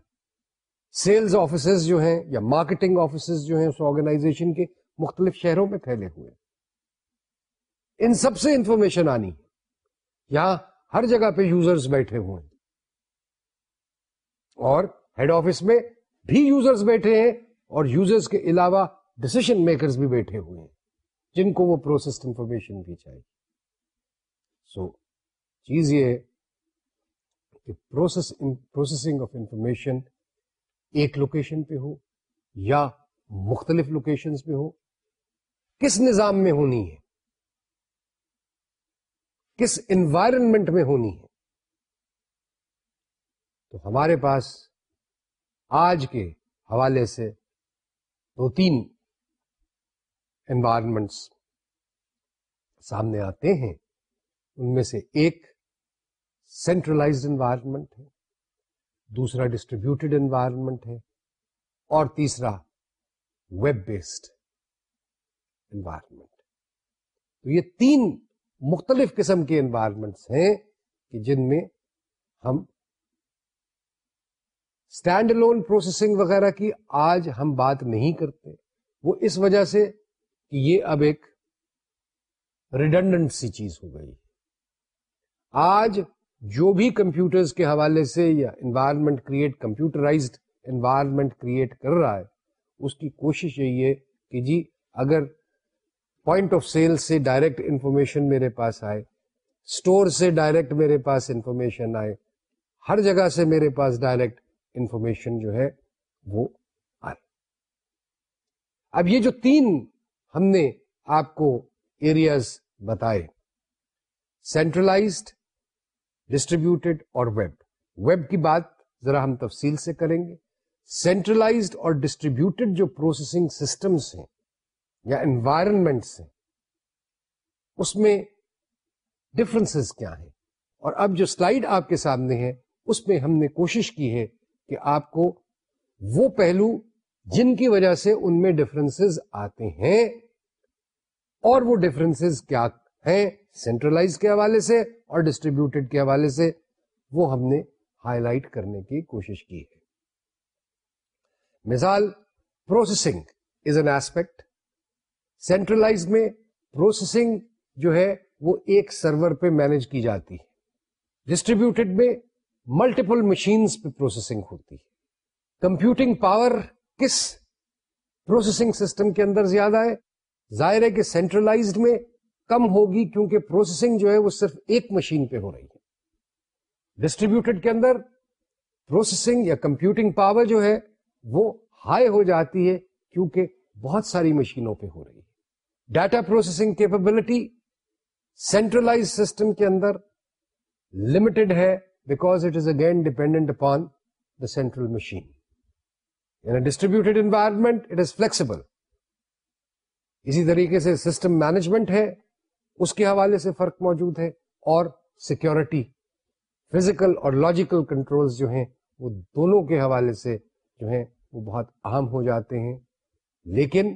سیلز آفیسز جو ہیں یا مارکیٹنگ آفیسز جو ہیں اس آرگنائزیشن کے مختلف شہروں میں پھیلے ہوئے ان سب سے انفارمیشن آنی یہاں ہر جگہ پہ یوزرز بیٹھے ہوئے ہیں اور ہیڈ آفس میں بھی یوزرز بیٹھے ہیں اور یوزرز کے علاوہ ڈسیشن میکرز بھی بیٹھے ہوئے ہیں جن کو وہ پروسیسڈ انفارمیشن بھی چاہیے سو so, چیز یہ پروسیس پروسیسنگ آف انفارمیشن ایک لوکیشن پہ ہو یا مختلف لوکیشنز پہ ہو کس نظام میں ہونی ہے کس انوائرمنٹ میں ہونی ہے تو ہمارے پاس آج کے حوالے سے دو تین انوائرمنٹس سامنے آتے ہیں ان میں سے ایک سینٹرلائز انوائرمنٹ ہے دوسرا ڈسٹریبیوٹیڈ انوائرمنٹ ہے اور تیسرا ویب بیسڈ انوائرمنٹ تو یہ تین مختلف قسم کے انوائرمنٹس ہیں کہ جن میں ہم اسٹینڈ لون پروسیسنگ وغیرہ کی آج ہم بات نہیں کرتے وہ اس وجہ سے کہ یہ اب ایک ریڈنڈنٹ سی چیز ہو گئی آج جو بھی کمپیوٹرز کے حوالے سے یا environment create computerized environment create کر رہا ہے اس کی کوشش یہی ہے کہ جی اگر پوائنٹ آف سیل سے ڈائریکٹ انفارمیشن میرے پاس آئے اسٹور سے ڈائریکٹ میرے پاس انفارمیشن آئے ہر جگہ سے میرے پاس ڈائریکٹ انفارمیشن جو ہے وہ آئے اب یہ جو تین ہم نے آپ کو ایریاز بتائے سینٹرلائزڈ ڈسٹریبیوٹیڈ اور ویب ویب کی بات ذرا ہم تفصیل سے کریں گے سینٹرلائزڈ اور ڈسٹریبیوٹیڈ جو پروسیسنگ سسٹمس ہیں یا انوائرمنٹس ہیں اس میں ڈفرینس کیا ہیں اور اب جو سلائیڈ آپ کے سامنے ہے اس میں ہم نے کوشش کی ہے کہ آپ کو وہ پہلو جن کی وجہ سے ان میں ڈفرینس آتے ہیں اور وہ ڈفرینس کیا ہیں سینٹرلائز کے حوالے سے اور ڈسٹریبیوٹیڈ کے حوالے سے وہ ہم نے ہائی لائٹ کرنے کی کوشش کی ہے مثال processing is an aspect centralize میں پروسیسنگ جو ہے وہ ایک سرور پہ مینج کی جاتی ہے ڈسٹریبیوٹیڈ میں ملٹیپل پہ پروسیسنگ ہوتی ہے کمپیوٹنگ پاور کس پروسیسنگ سسٹم کے اندر زیادہ ہے ظاہر ہے کہ سینٹرلائزڈ میں کم ہوگی کیونکہ پروسیسنگ جو ہے وہ صرف ایک مشین پہ ہو رہی ہے ڈسٹریبیوٹیڈ کے اندر پروسیسنگ یا کمپیوٹنگ پاور جو ہے وہ ہائی ہو جاتی ہے کیونکہ بہت ساری مشینوں پہ ہو رہی ہے data processing capability centralize system کے اندر لمیٹڈ ہے because it is again dependent upon the central machine distributed environment it is flexible اسی طریقے سے سسٹم مینجمنٹ ہے اس کے حوالے سے فرق موجود ہے اور سیکورٹی فزیکل اور لاجیکل کنٹرول جو ہیں وہ دونوں کے حوالے سے جو ہیں وہ بہت اہم ہو جاتے ہیں لیکن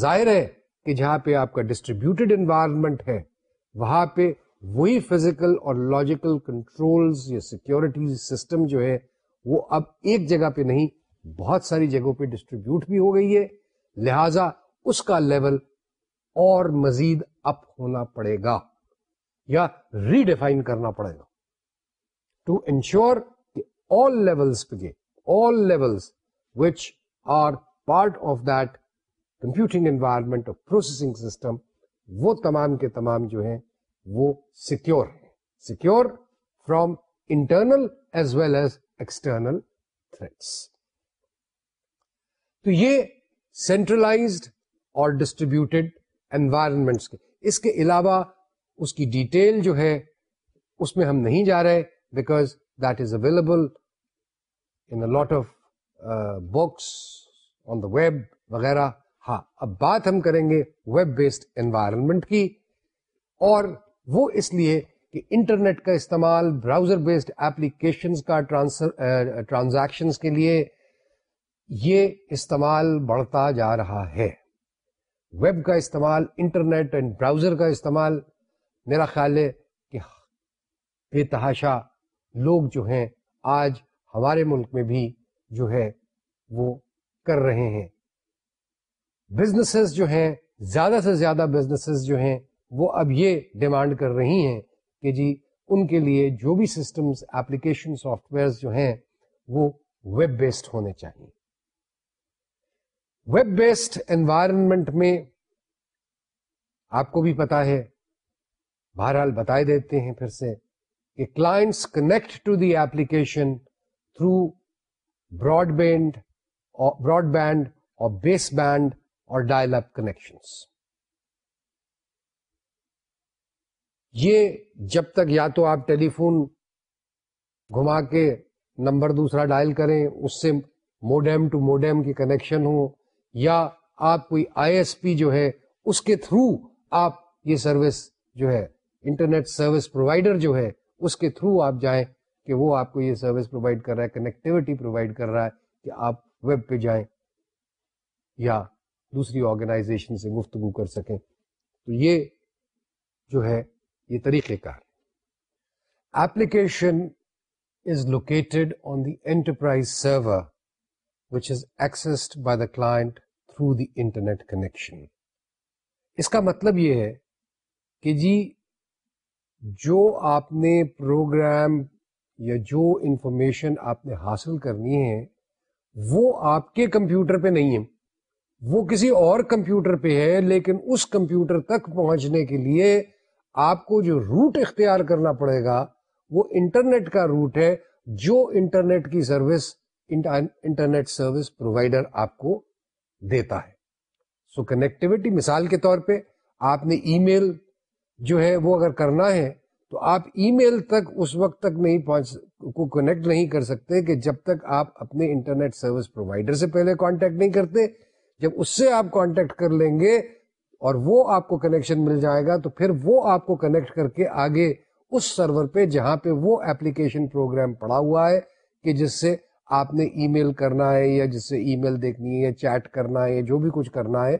ظاہر ہے کہ جہاں پہ آپ کا ڈسٹریبیوٹیڈ انوائرمنٹ ہے وہاں پہ وہی فزیکل اور لاجیکل کنٹرولز یا سیکیورٹی سسٹم جو ہے وہ اب ایک جگہ پہ نہیں بہت ساری جگہوں پہ ڈسٹریبیوٹ بھی ہو گئی ہے لہذا اس کا لیول اور مزید اپ ہونا پڑے گا یا ریڈیفائن کرنا پڑے گا to ensure all level all level are part of that computing environment processing system وہ تمام کے تمام جو ہیں وہ secure secure from internal as well as external threats تو یہ سینٹرلائزڈ اور ڈسٹریبیوٹیڈ انوائرمنٹس کے اس کے علاوہ اس کی ڈیٹیل جو ہے اس میں ہم نہیں جا رہے because that is available in lot of books on the web وغیرہ ہاں اب بات ہم کریں گے ویب بیسڈ انوائرمنٹ کی اور وہ اس لیے کہ انٹرنیٹ کا استعمال براؤزر بیسڈ ایپلیکیشنز کا ٹرانزیکشنز uh, کے لیے یہ استعمال بڑھتا جا رہا ہے ویب کا استعمال انٹرنیٹ اینڈ براؤزر کا استعمال میرا خیال ہے کہ بے تحاشا لوگ جو ہیں آج ہمارے ملک میں بھی جو ہے وہ کر رہے ہیں بزنسز جو ہیں زیادہ سے زیادہ بزنسز جو ہیں وہ اب یہ ڈیمانڈ کر رہی ہیں کہ جی ان کے لیے جو بھی سسٹمز اپلیکیشن سافٹ ویئر جو ہیں وہ ویب بیسڈ ہونے چاہیے ویب بیسڈ انوائرمنٹ میں آپ کو بھی پتا ہے بہرحال بتائے دیتے ہیں پھر سے کہ clients connect to the application through broadband broadband or baseband or dial up connection یہ جب تک یا تو آپ ٹیلی فون گھما کے نمبر دوسرا ڈائل کریں اس سے موڈیم ٹو موڈیم کی کنیکشن ہو یا آپ کوئی آئی ایس پی جو ہے اس کے تھرو آپ یہ سروس جو ہے انٹرنیٹ سروس پرووائڈر جو ہے اس کے تھرو آپ جائیں کہ وہ آپ کو یہ سروس پرووائڈ کر رہا ہے کنیکٹیوٹی پرووائڈ کر رہا ہے کہ آپ ویب پہ جائیں یا دوسری آرگنائزیشن سے گفتگو کر سکیں تو یہ جو ہے یہ طریقہ کار application is located on the enterprise server which is accessed by the client through the internet connection اس کا مطلب یہ ہے کہ جی جو آپ نے پروگرام یا جو انفارمیشن آپ نے حاصل کرنی ہے وہ آپ کے کمپیوٹر پہ نہیں ہے وہ کسی اور کمپیوٹر پہ ہے لیکن اس کمپیوٹر تک پہنچنے کے لیے آپ کو جو روٹ اختیار کرنا پڑے گا وہ انٹرنیٹ کا روٹ ہے جو انٹرنیٹ کی سروس انٹرنیٹ سروس پرووائڈر آپ کو دیتا ہے سو so, کنیکٹوٹی مثال کے طور پہ آپ نے ای میل جو ہے وہ اگر کرنا ہے تو آپ ای میل تک اس وقت تک نہیں پہنچ کو کنیکٹ نہیں کر سکتے کہ جب تک آپ اپنے انٹرنیٹ سروس پرووائڈر سے پہلے کانٹیکٹ نہیں کرتے جب اس سے آپ کانٹیکٹ کر لیں گے اور وہ آپ کو کنیکشن مل جائے گا تو پھر وہ آپ کو کنیکٹ کر کے آگے اس سرور پہ جہاں پہ وہ اپلیکیشن پروگرام پڑا ہوا ہے کہ جس سے آپ نے ای میل کرنا ہے یا جس سے ای میل دیکھنی ہے یا چیٹ کرنا ہے یا جو بھی کچھ کرنا ہے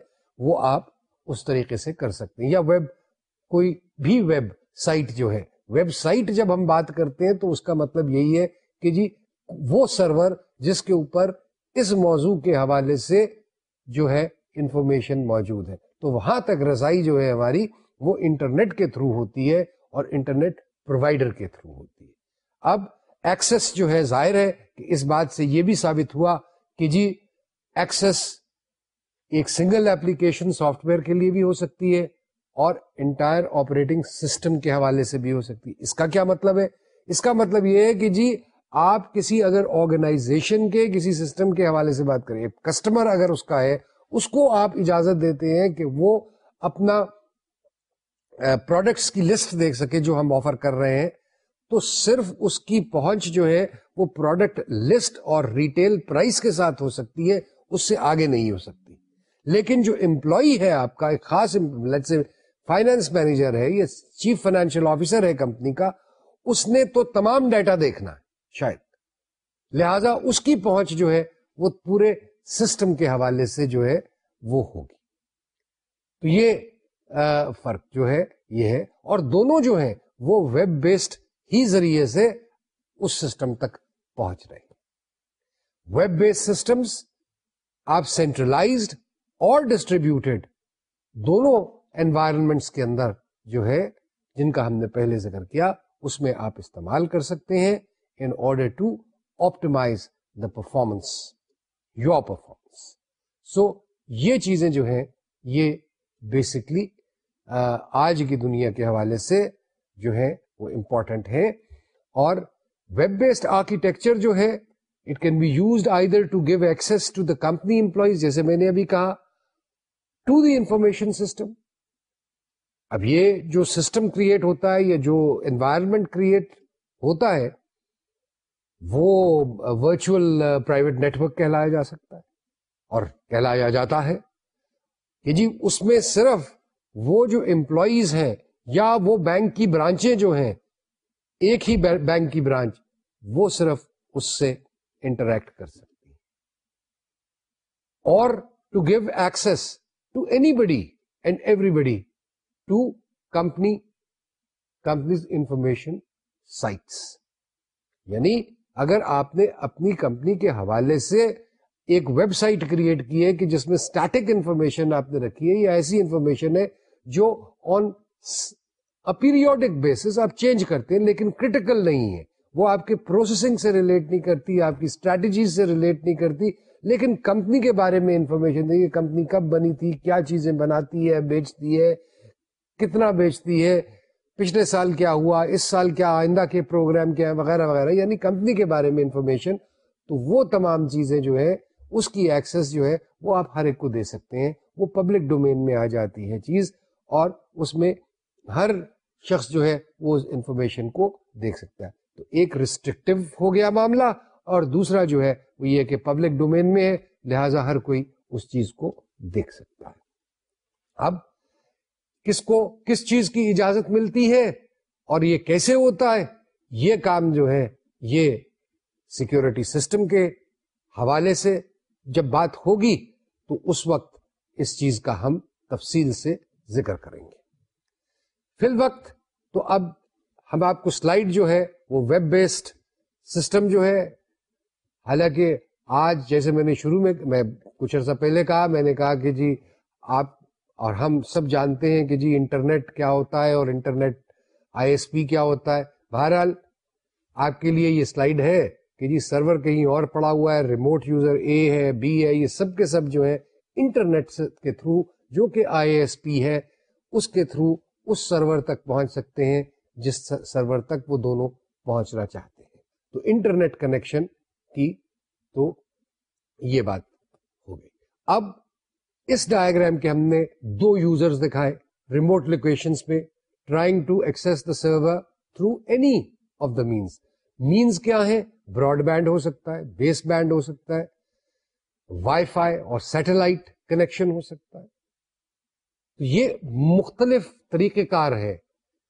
وہ آپ اس طریقے سے کر سکتے ہیں یا ویب کوئی بھی ویب سائٹ جو ہے ویب سائٹ جب ہم بات کرتے ہیں تو اس کا مطلب یہی ہے کہ جی وہ سرور جس کے اوپر اس موضوع کے حوالے سے جو ہے انفارمیشن موجود ہے تو وہاں تک رضائی جو ہے ہماری وہ انٹرنیٹ کے تھرو ہوتی ہے اور انٹرنیٹ پرووائڈر کے تھرو ہوتی ہے اب ایکسس جو ہے ظاہر ہے کہ اس بات سے یہ بھی ثابت ہوا کہ جی ایکسس ایک سنگل اپلیکیشن سافٹ ویئر کے لیے بھی ہو سکتی ہے اور انٹائر آپریٹنگ سسٹم کے حوالے سے بھی ہو سکتی ہے اس کا کیا مطلب ہے اس کا مطلب یہ ہے کہ جی آپ کسی اگر آرگنائزیشن کے کسی سسٹم کے حوالے سے بات کریں کسٹمر اگر اس کا ہے اس کو آپ اجازت دیتے ہیں کہ وہ اپنا پروڈکٹس uh, کی لسٹ دیکھ سکے جو ہم آفر کر رہے ہیں تو صرف اس کی پہنچ جو ہے وہ پروڈکٹ لسٹ اور ریٹیل پرائس کے ساتھ ہو سکتی ہے اس سے آگے نہیں ہو سکتی لیکن جو امپلائی ہے آپ کا ایک خاص فائنینس مینیجر ہے یا چیف فائنینشیل آفیسر ہے کمپنی کا اس نے تو تمام ڈیٹا دیکھنا ہے شاید لہذا اس کی پہنچ جو ہے وہ پورے سسٹم کے حوالے سے جو ہے وہ ہوگی تو یہ فرق جو ہے یہ ہے اور دونوں جو ہیں وہ ویب بیسڈ ہی ذریعے سے اس سسٹم تک پہنچ رہے ہیں ویب بیس سسٹمس آپ سینٹرلائزڈ اور ڈسٹریبیوٹیڈ دونوں انوائرمنٹس کے اندر جو ہے جن کا ہم نے پہلے ذکر کیا اس میں آپ استعمال کر سکتے ہیں in order to optimise the performance your performance so یہ چیزیں جو ہیں یہ بیسکلی آج کی دنیا کے حوالے سے جو ہے وہ امپورٹنٹ ہیں اور ویب بیسڈ آرکیٹیکچر جو ہے it can be used either to give access to the company employees جیسے میں نے ابھی کہا ٹو دی انفارمیشن سسٹم اب یہ جو سسٹم کریٹ ہوتا ہے یا جو انوائرمنٹ کریٹ ہوتا ہے وہ ورچوئل پرائیویٹ نیٹورک کہلایا جا سکتا ہے اور کہلایا جاتا ہے کہ جی اس میں صرف وہ جو امپلائیز ہیں یا وہ بینک کی برانچیں جو ہیں ایک ہی بینک کی برانچ وہ صرف اس سے انٹریکٹ کر سکتی اور to give access to anybody and everybody to company companies information sites یعنی اگر آپ نے اپنی کمپنی کے حوالے سے ایک ویب سائٹ کریٹ کی ہے کہ جس میں اسٹیٹک انفارمیشن آپ نے رکھی ہے یا ایسی انفارمیشن ہے جو آن پیریوڈک بیسس آپ چینج کرتے ہیں لیکن کریٹیکل نہیں ہے وہ آپ کے پروسیسنگ سے ریلیٹ نہیں کرتی آپ کی اسٹریٹجیز سے ریلیٹ نہیں کرتی لیکن کمپنی کے بارے میں انفارمیشن کمپنی کب بنی تھی کیا چیزیں بناتی ہے بیچتی ہے کتنا بیچتی ہے پچھلے سال کیا ہوا اس سال کیا آئندہ کے پروگرام کیا وغیرہ وغیرہ یعنی کمپنی کے بارے میں انفارمیشن تو وہ تمام چیزیں جو ہے اس کی ایکسس جو ہے وہ آپ ہر ایک کو دے سکتے ہیں وہ پبلک ڈومین میں آ جاتی ہے چیز اور اس میں ہر شخص جو ہے وہ اس انفارمیشن کو دیکھ سکتا ہے تو ایک ریسٹرکٹیو ہو گیا معاملہ اور دوسرا جو ہے وہ یہ کہ پبلک ڈومین میں ہے لہٰذا ہر کوئی اس چیز کو دیکھ سکتا ہے اب کس کو کس چیز کی اجازت ملتی ہے اور یہ کیسے ہوتا ہے یہ کام جو ہے یہ سیکورٹی سسٹم کے حوالے سے جب بات ہوگی تو اس وقت اس چیز کا ہم تفصیل سے ذکر کریں گے فی الوقت تو اب ہم آپ کو سلائڈ جو ہے وہ ویب بیسڈ سسٹم جو ہے حالانکہ آج جیسے میں نے شروع میں کچھ عرصہ پہلے کہا میں نے کہا کہ جی آپ اور ہم سب جانتے ہیں کہ جی انٹرنیٹ کیا ہوتا ہے اور انٹرنیٹ آئی ایس پی کیا ہوتا ہے بہرحال آپ کے لیے یہ سلائڈ ہے کہ جی سرور کہیں اور پڑا ہوا ہے ریموٹ یوزر اے ہے بی ہے یہ سب کے سب جو ہے انٹرنیٹ کے تھرو جو کہ آئی ایس پی ہے اس کے تھرو اس سرور تک پہنچ سکتے ہیں جس سرور تک وہ دونوں پہنچنا چاہتے ہیں تو انٹرنیٹ کنیکشن کی تو یہ بات ہو گئی اب اس ڈائگرام کے ہم نے دو یوزرز دکھائے ریموٹ لوکیشن پہ trying to access the server through any of the means means کیا ہے براڈ بینڈ ہو سکتا ہے بیس بینڈ ہو سکتا ہے وائی فائی اور سیٹلائٹ کنیکشن ہو سکتا ہے یہ مختلف طریقہ کار ہے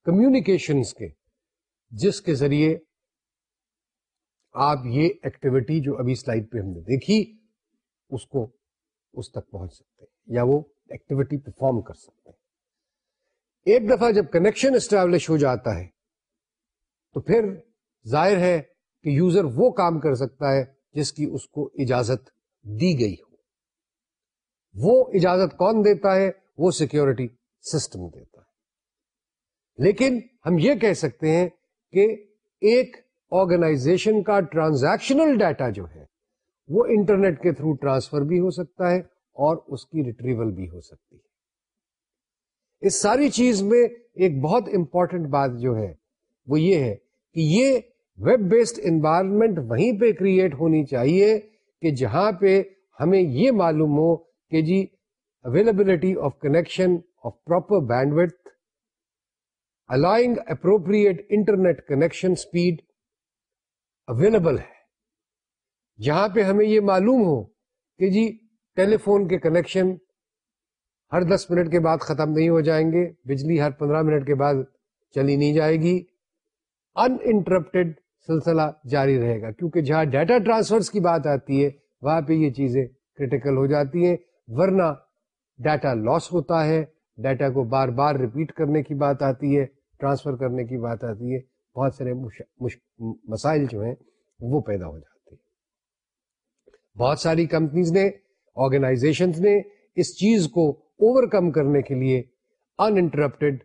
کمیونیکیشنس کے جس کے ذریعے آپ یہ ایکٹیویٹی جو ابھی سلائیڈ پہ ہم نے دیکھی اس کو اس تک پہنچ سکتے ہیں یا وہ ایکٹیویٹی پرفارم کر سکتے ہیں ایک دفعہ جب کنیکشن اسٹیبلش ہو جاتا ہے تو پھر ظاہر ہے کہ یوزر وہ کام کر سکتا ہے جس کی اس کو اجازت دی گئی ہو وہ اجازت کون دیتا ہے وہ سیکورٹی سسٹم دیتا ہے لیکن ہم یہ کہہ سکتے ہیں کہ ایک آرگنائزیشن کا ٹرانزیکشنل ڈیٹا جو ہے وہ انٹرنیٹ کے تھرو ٹرانسفر بھی ہو سکتا ہے اور اس کی ریٹریول بھی ہو سکتی ہے اس ساری چیز میں ایک بہت امپورٹنٹ بات جو ہے وہ یہ ہے کہ یہ ویب بیسڈ انوائرمنٹ وہیں پہ کریٹ ہونی چاہیے کہ جہاں پہ ہمیں یہ معلوم ہو کہ جی of connection of proper band allowing appropriate internet connection speed available ہے جہاں پہ ہمیں یہ معلوم ہو کہ جی ٹیلی فون کے کنیکشن ہر دس منٹ کے بعد ختم نہیں ہو جائیں گے بجلی ہر پندرہ منٹ کے بعد چلی نہیں جائے گی انٹرپٹیڈ سلسلہ جاری رہے گا کیونکہ جہاں ڈیٹا ٹرانسفرس کی بات آتی ہے وہاں پہ یہ چیزیں کریٹیکل ہو جاتی ہیں ورنہ ڈیٹا لاس ہوتا ہے ڈیٹا کو بار بار ریپیٹ کرنے کی بات آتی ہے ٹرانسفر کرنے کی بات آتی ہے بہت سارے مسائل جو ہیں وہ پیدا ہو جاتے ہیں بہت ساری کمپنیز نے آرگنائزیشن نے اس چیز کو اوور کم کرنے کے لیے انٹرپٹیڈ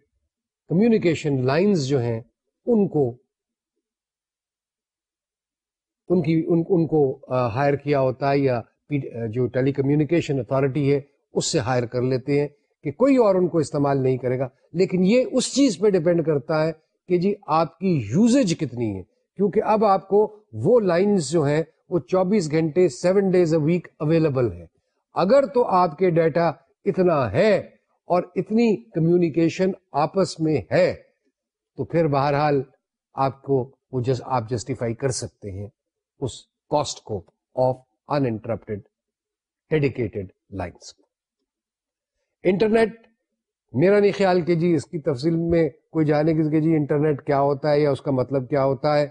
کمیونیکیشن لائنز جو ہیں ان کو ان کو ہائر کیا ہوتا ہے یا جو ٹیلی کمیونیکیشن اتارٹی ہے اس سے ہائر کر لیتے ہیں کہ کوئی اور ان کو استعمال نہیں کرے گا لیکن یہ اس چیز پہ ڈیپینڈ کرتا ہے کہ جی آپ کی یوزیج کتنی ہے کیونکہ اب آپ کو وہ لائنز جو ہیں وہ چوبیس گھنٹے seven days a week available ہے اگر تو آپ کے ڈیٹا اتنا ہے اور اتنی کمیونیکیشن آپس میں ہے تو پھر بہرحال آپ کو وہ جس آپ جسٹیفائی کر سکتے ہیں اس کاسٹ کو آف انٹرپٹیڈ ڈیڈیکیٹڈ لائنس کو انٹرنیٹ میرا نہیں خیال کہ جی اس کی تفصیل میں کوئی جانے کی کہ جی انٹرنیٹ کیا ہوتا ہے یا اس کا مطلب کیا ہوتا ہے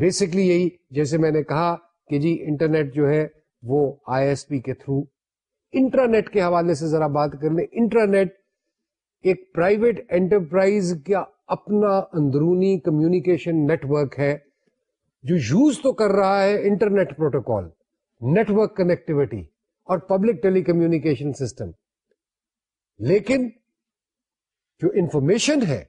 بیسکلی یہی جیسے میں نے کہا کہ جی انٹرنیٹ جو ہے وہ آئی ایس پی کے تھرو انٹرنیٹ کے حوالے سے ذرا بات کر لیں انٹرنیٹ ایک پرائیویٹ انٹرپرائز کا اپنا اندرونی کمیونیکیشن نیٹ ورک ہے جو یوز تو کر رہا ہے انٹرنیٹ پروٹوکال ورک کنیکٹیوٹی اور پبلک ٹیلی کمیونیکیشن سسٹم لیکن جو انفارمیشن ہے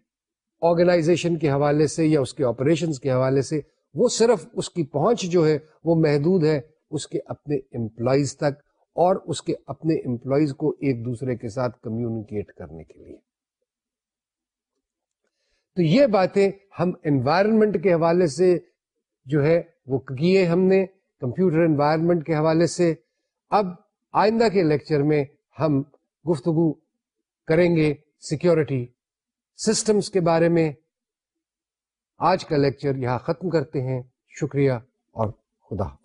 آرگنائزیشن کے حوالے سے یا اس کے آپریشن کے حوالے سے وہ صرف اس کی پہنچ جو ہے وہ محدود ہے اس کے اپنے امپلائیز تک اور اس کے اپنے امپلائیز کو ایک دوسرے کے ساتھ کمیونیکیٹ کرنے کے لیے تو یہ باتیں ہم انوائرمنٹ کے حوالے سے جو ہے وہ کیے ہم نے کمپیوٹر انوائرمنٹ کے حوالے سے اب آئندہ کے لیکچر میں ہم گفتگو کریں گے سیکورٹی سسٹمز کے بارے میں آج کا لیکچر یہاں ختم کرتے ہیں شکریہ اور خدا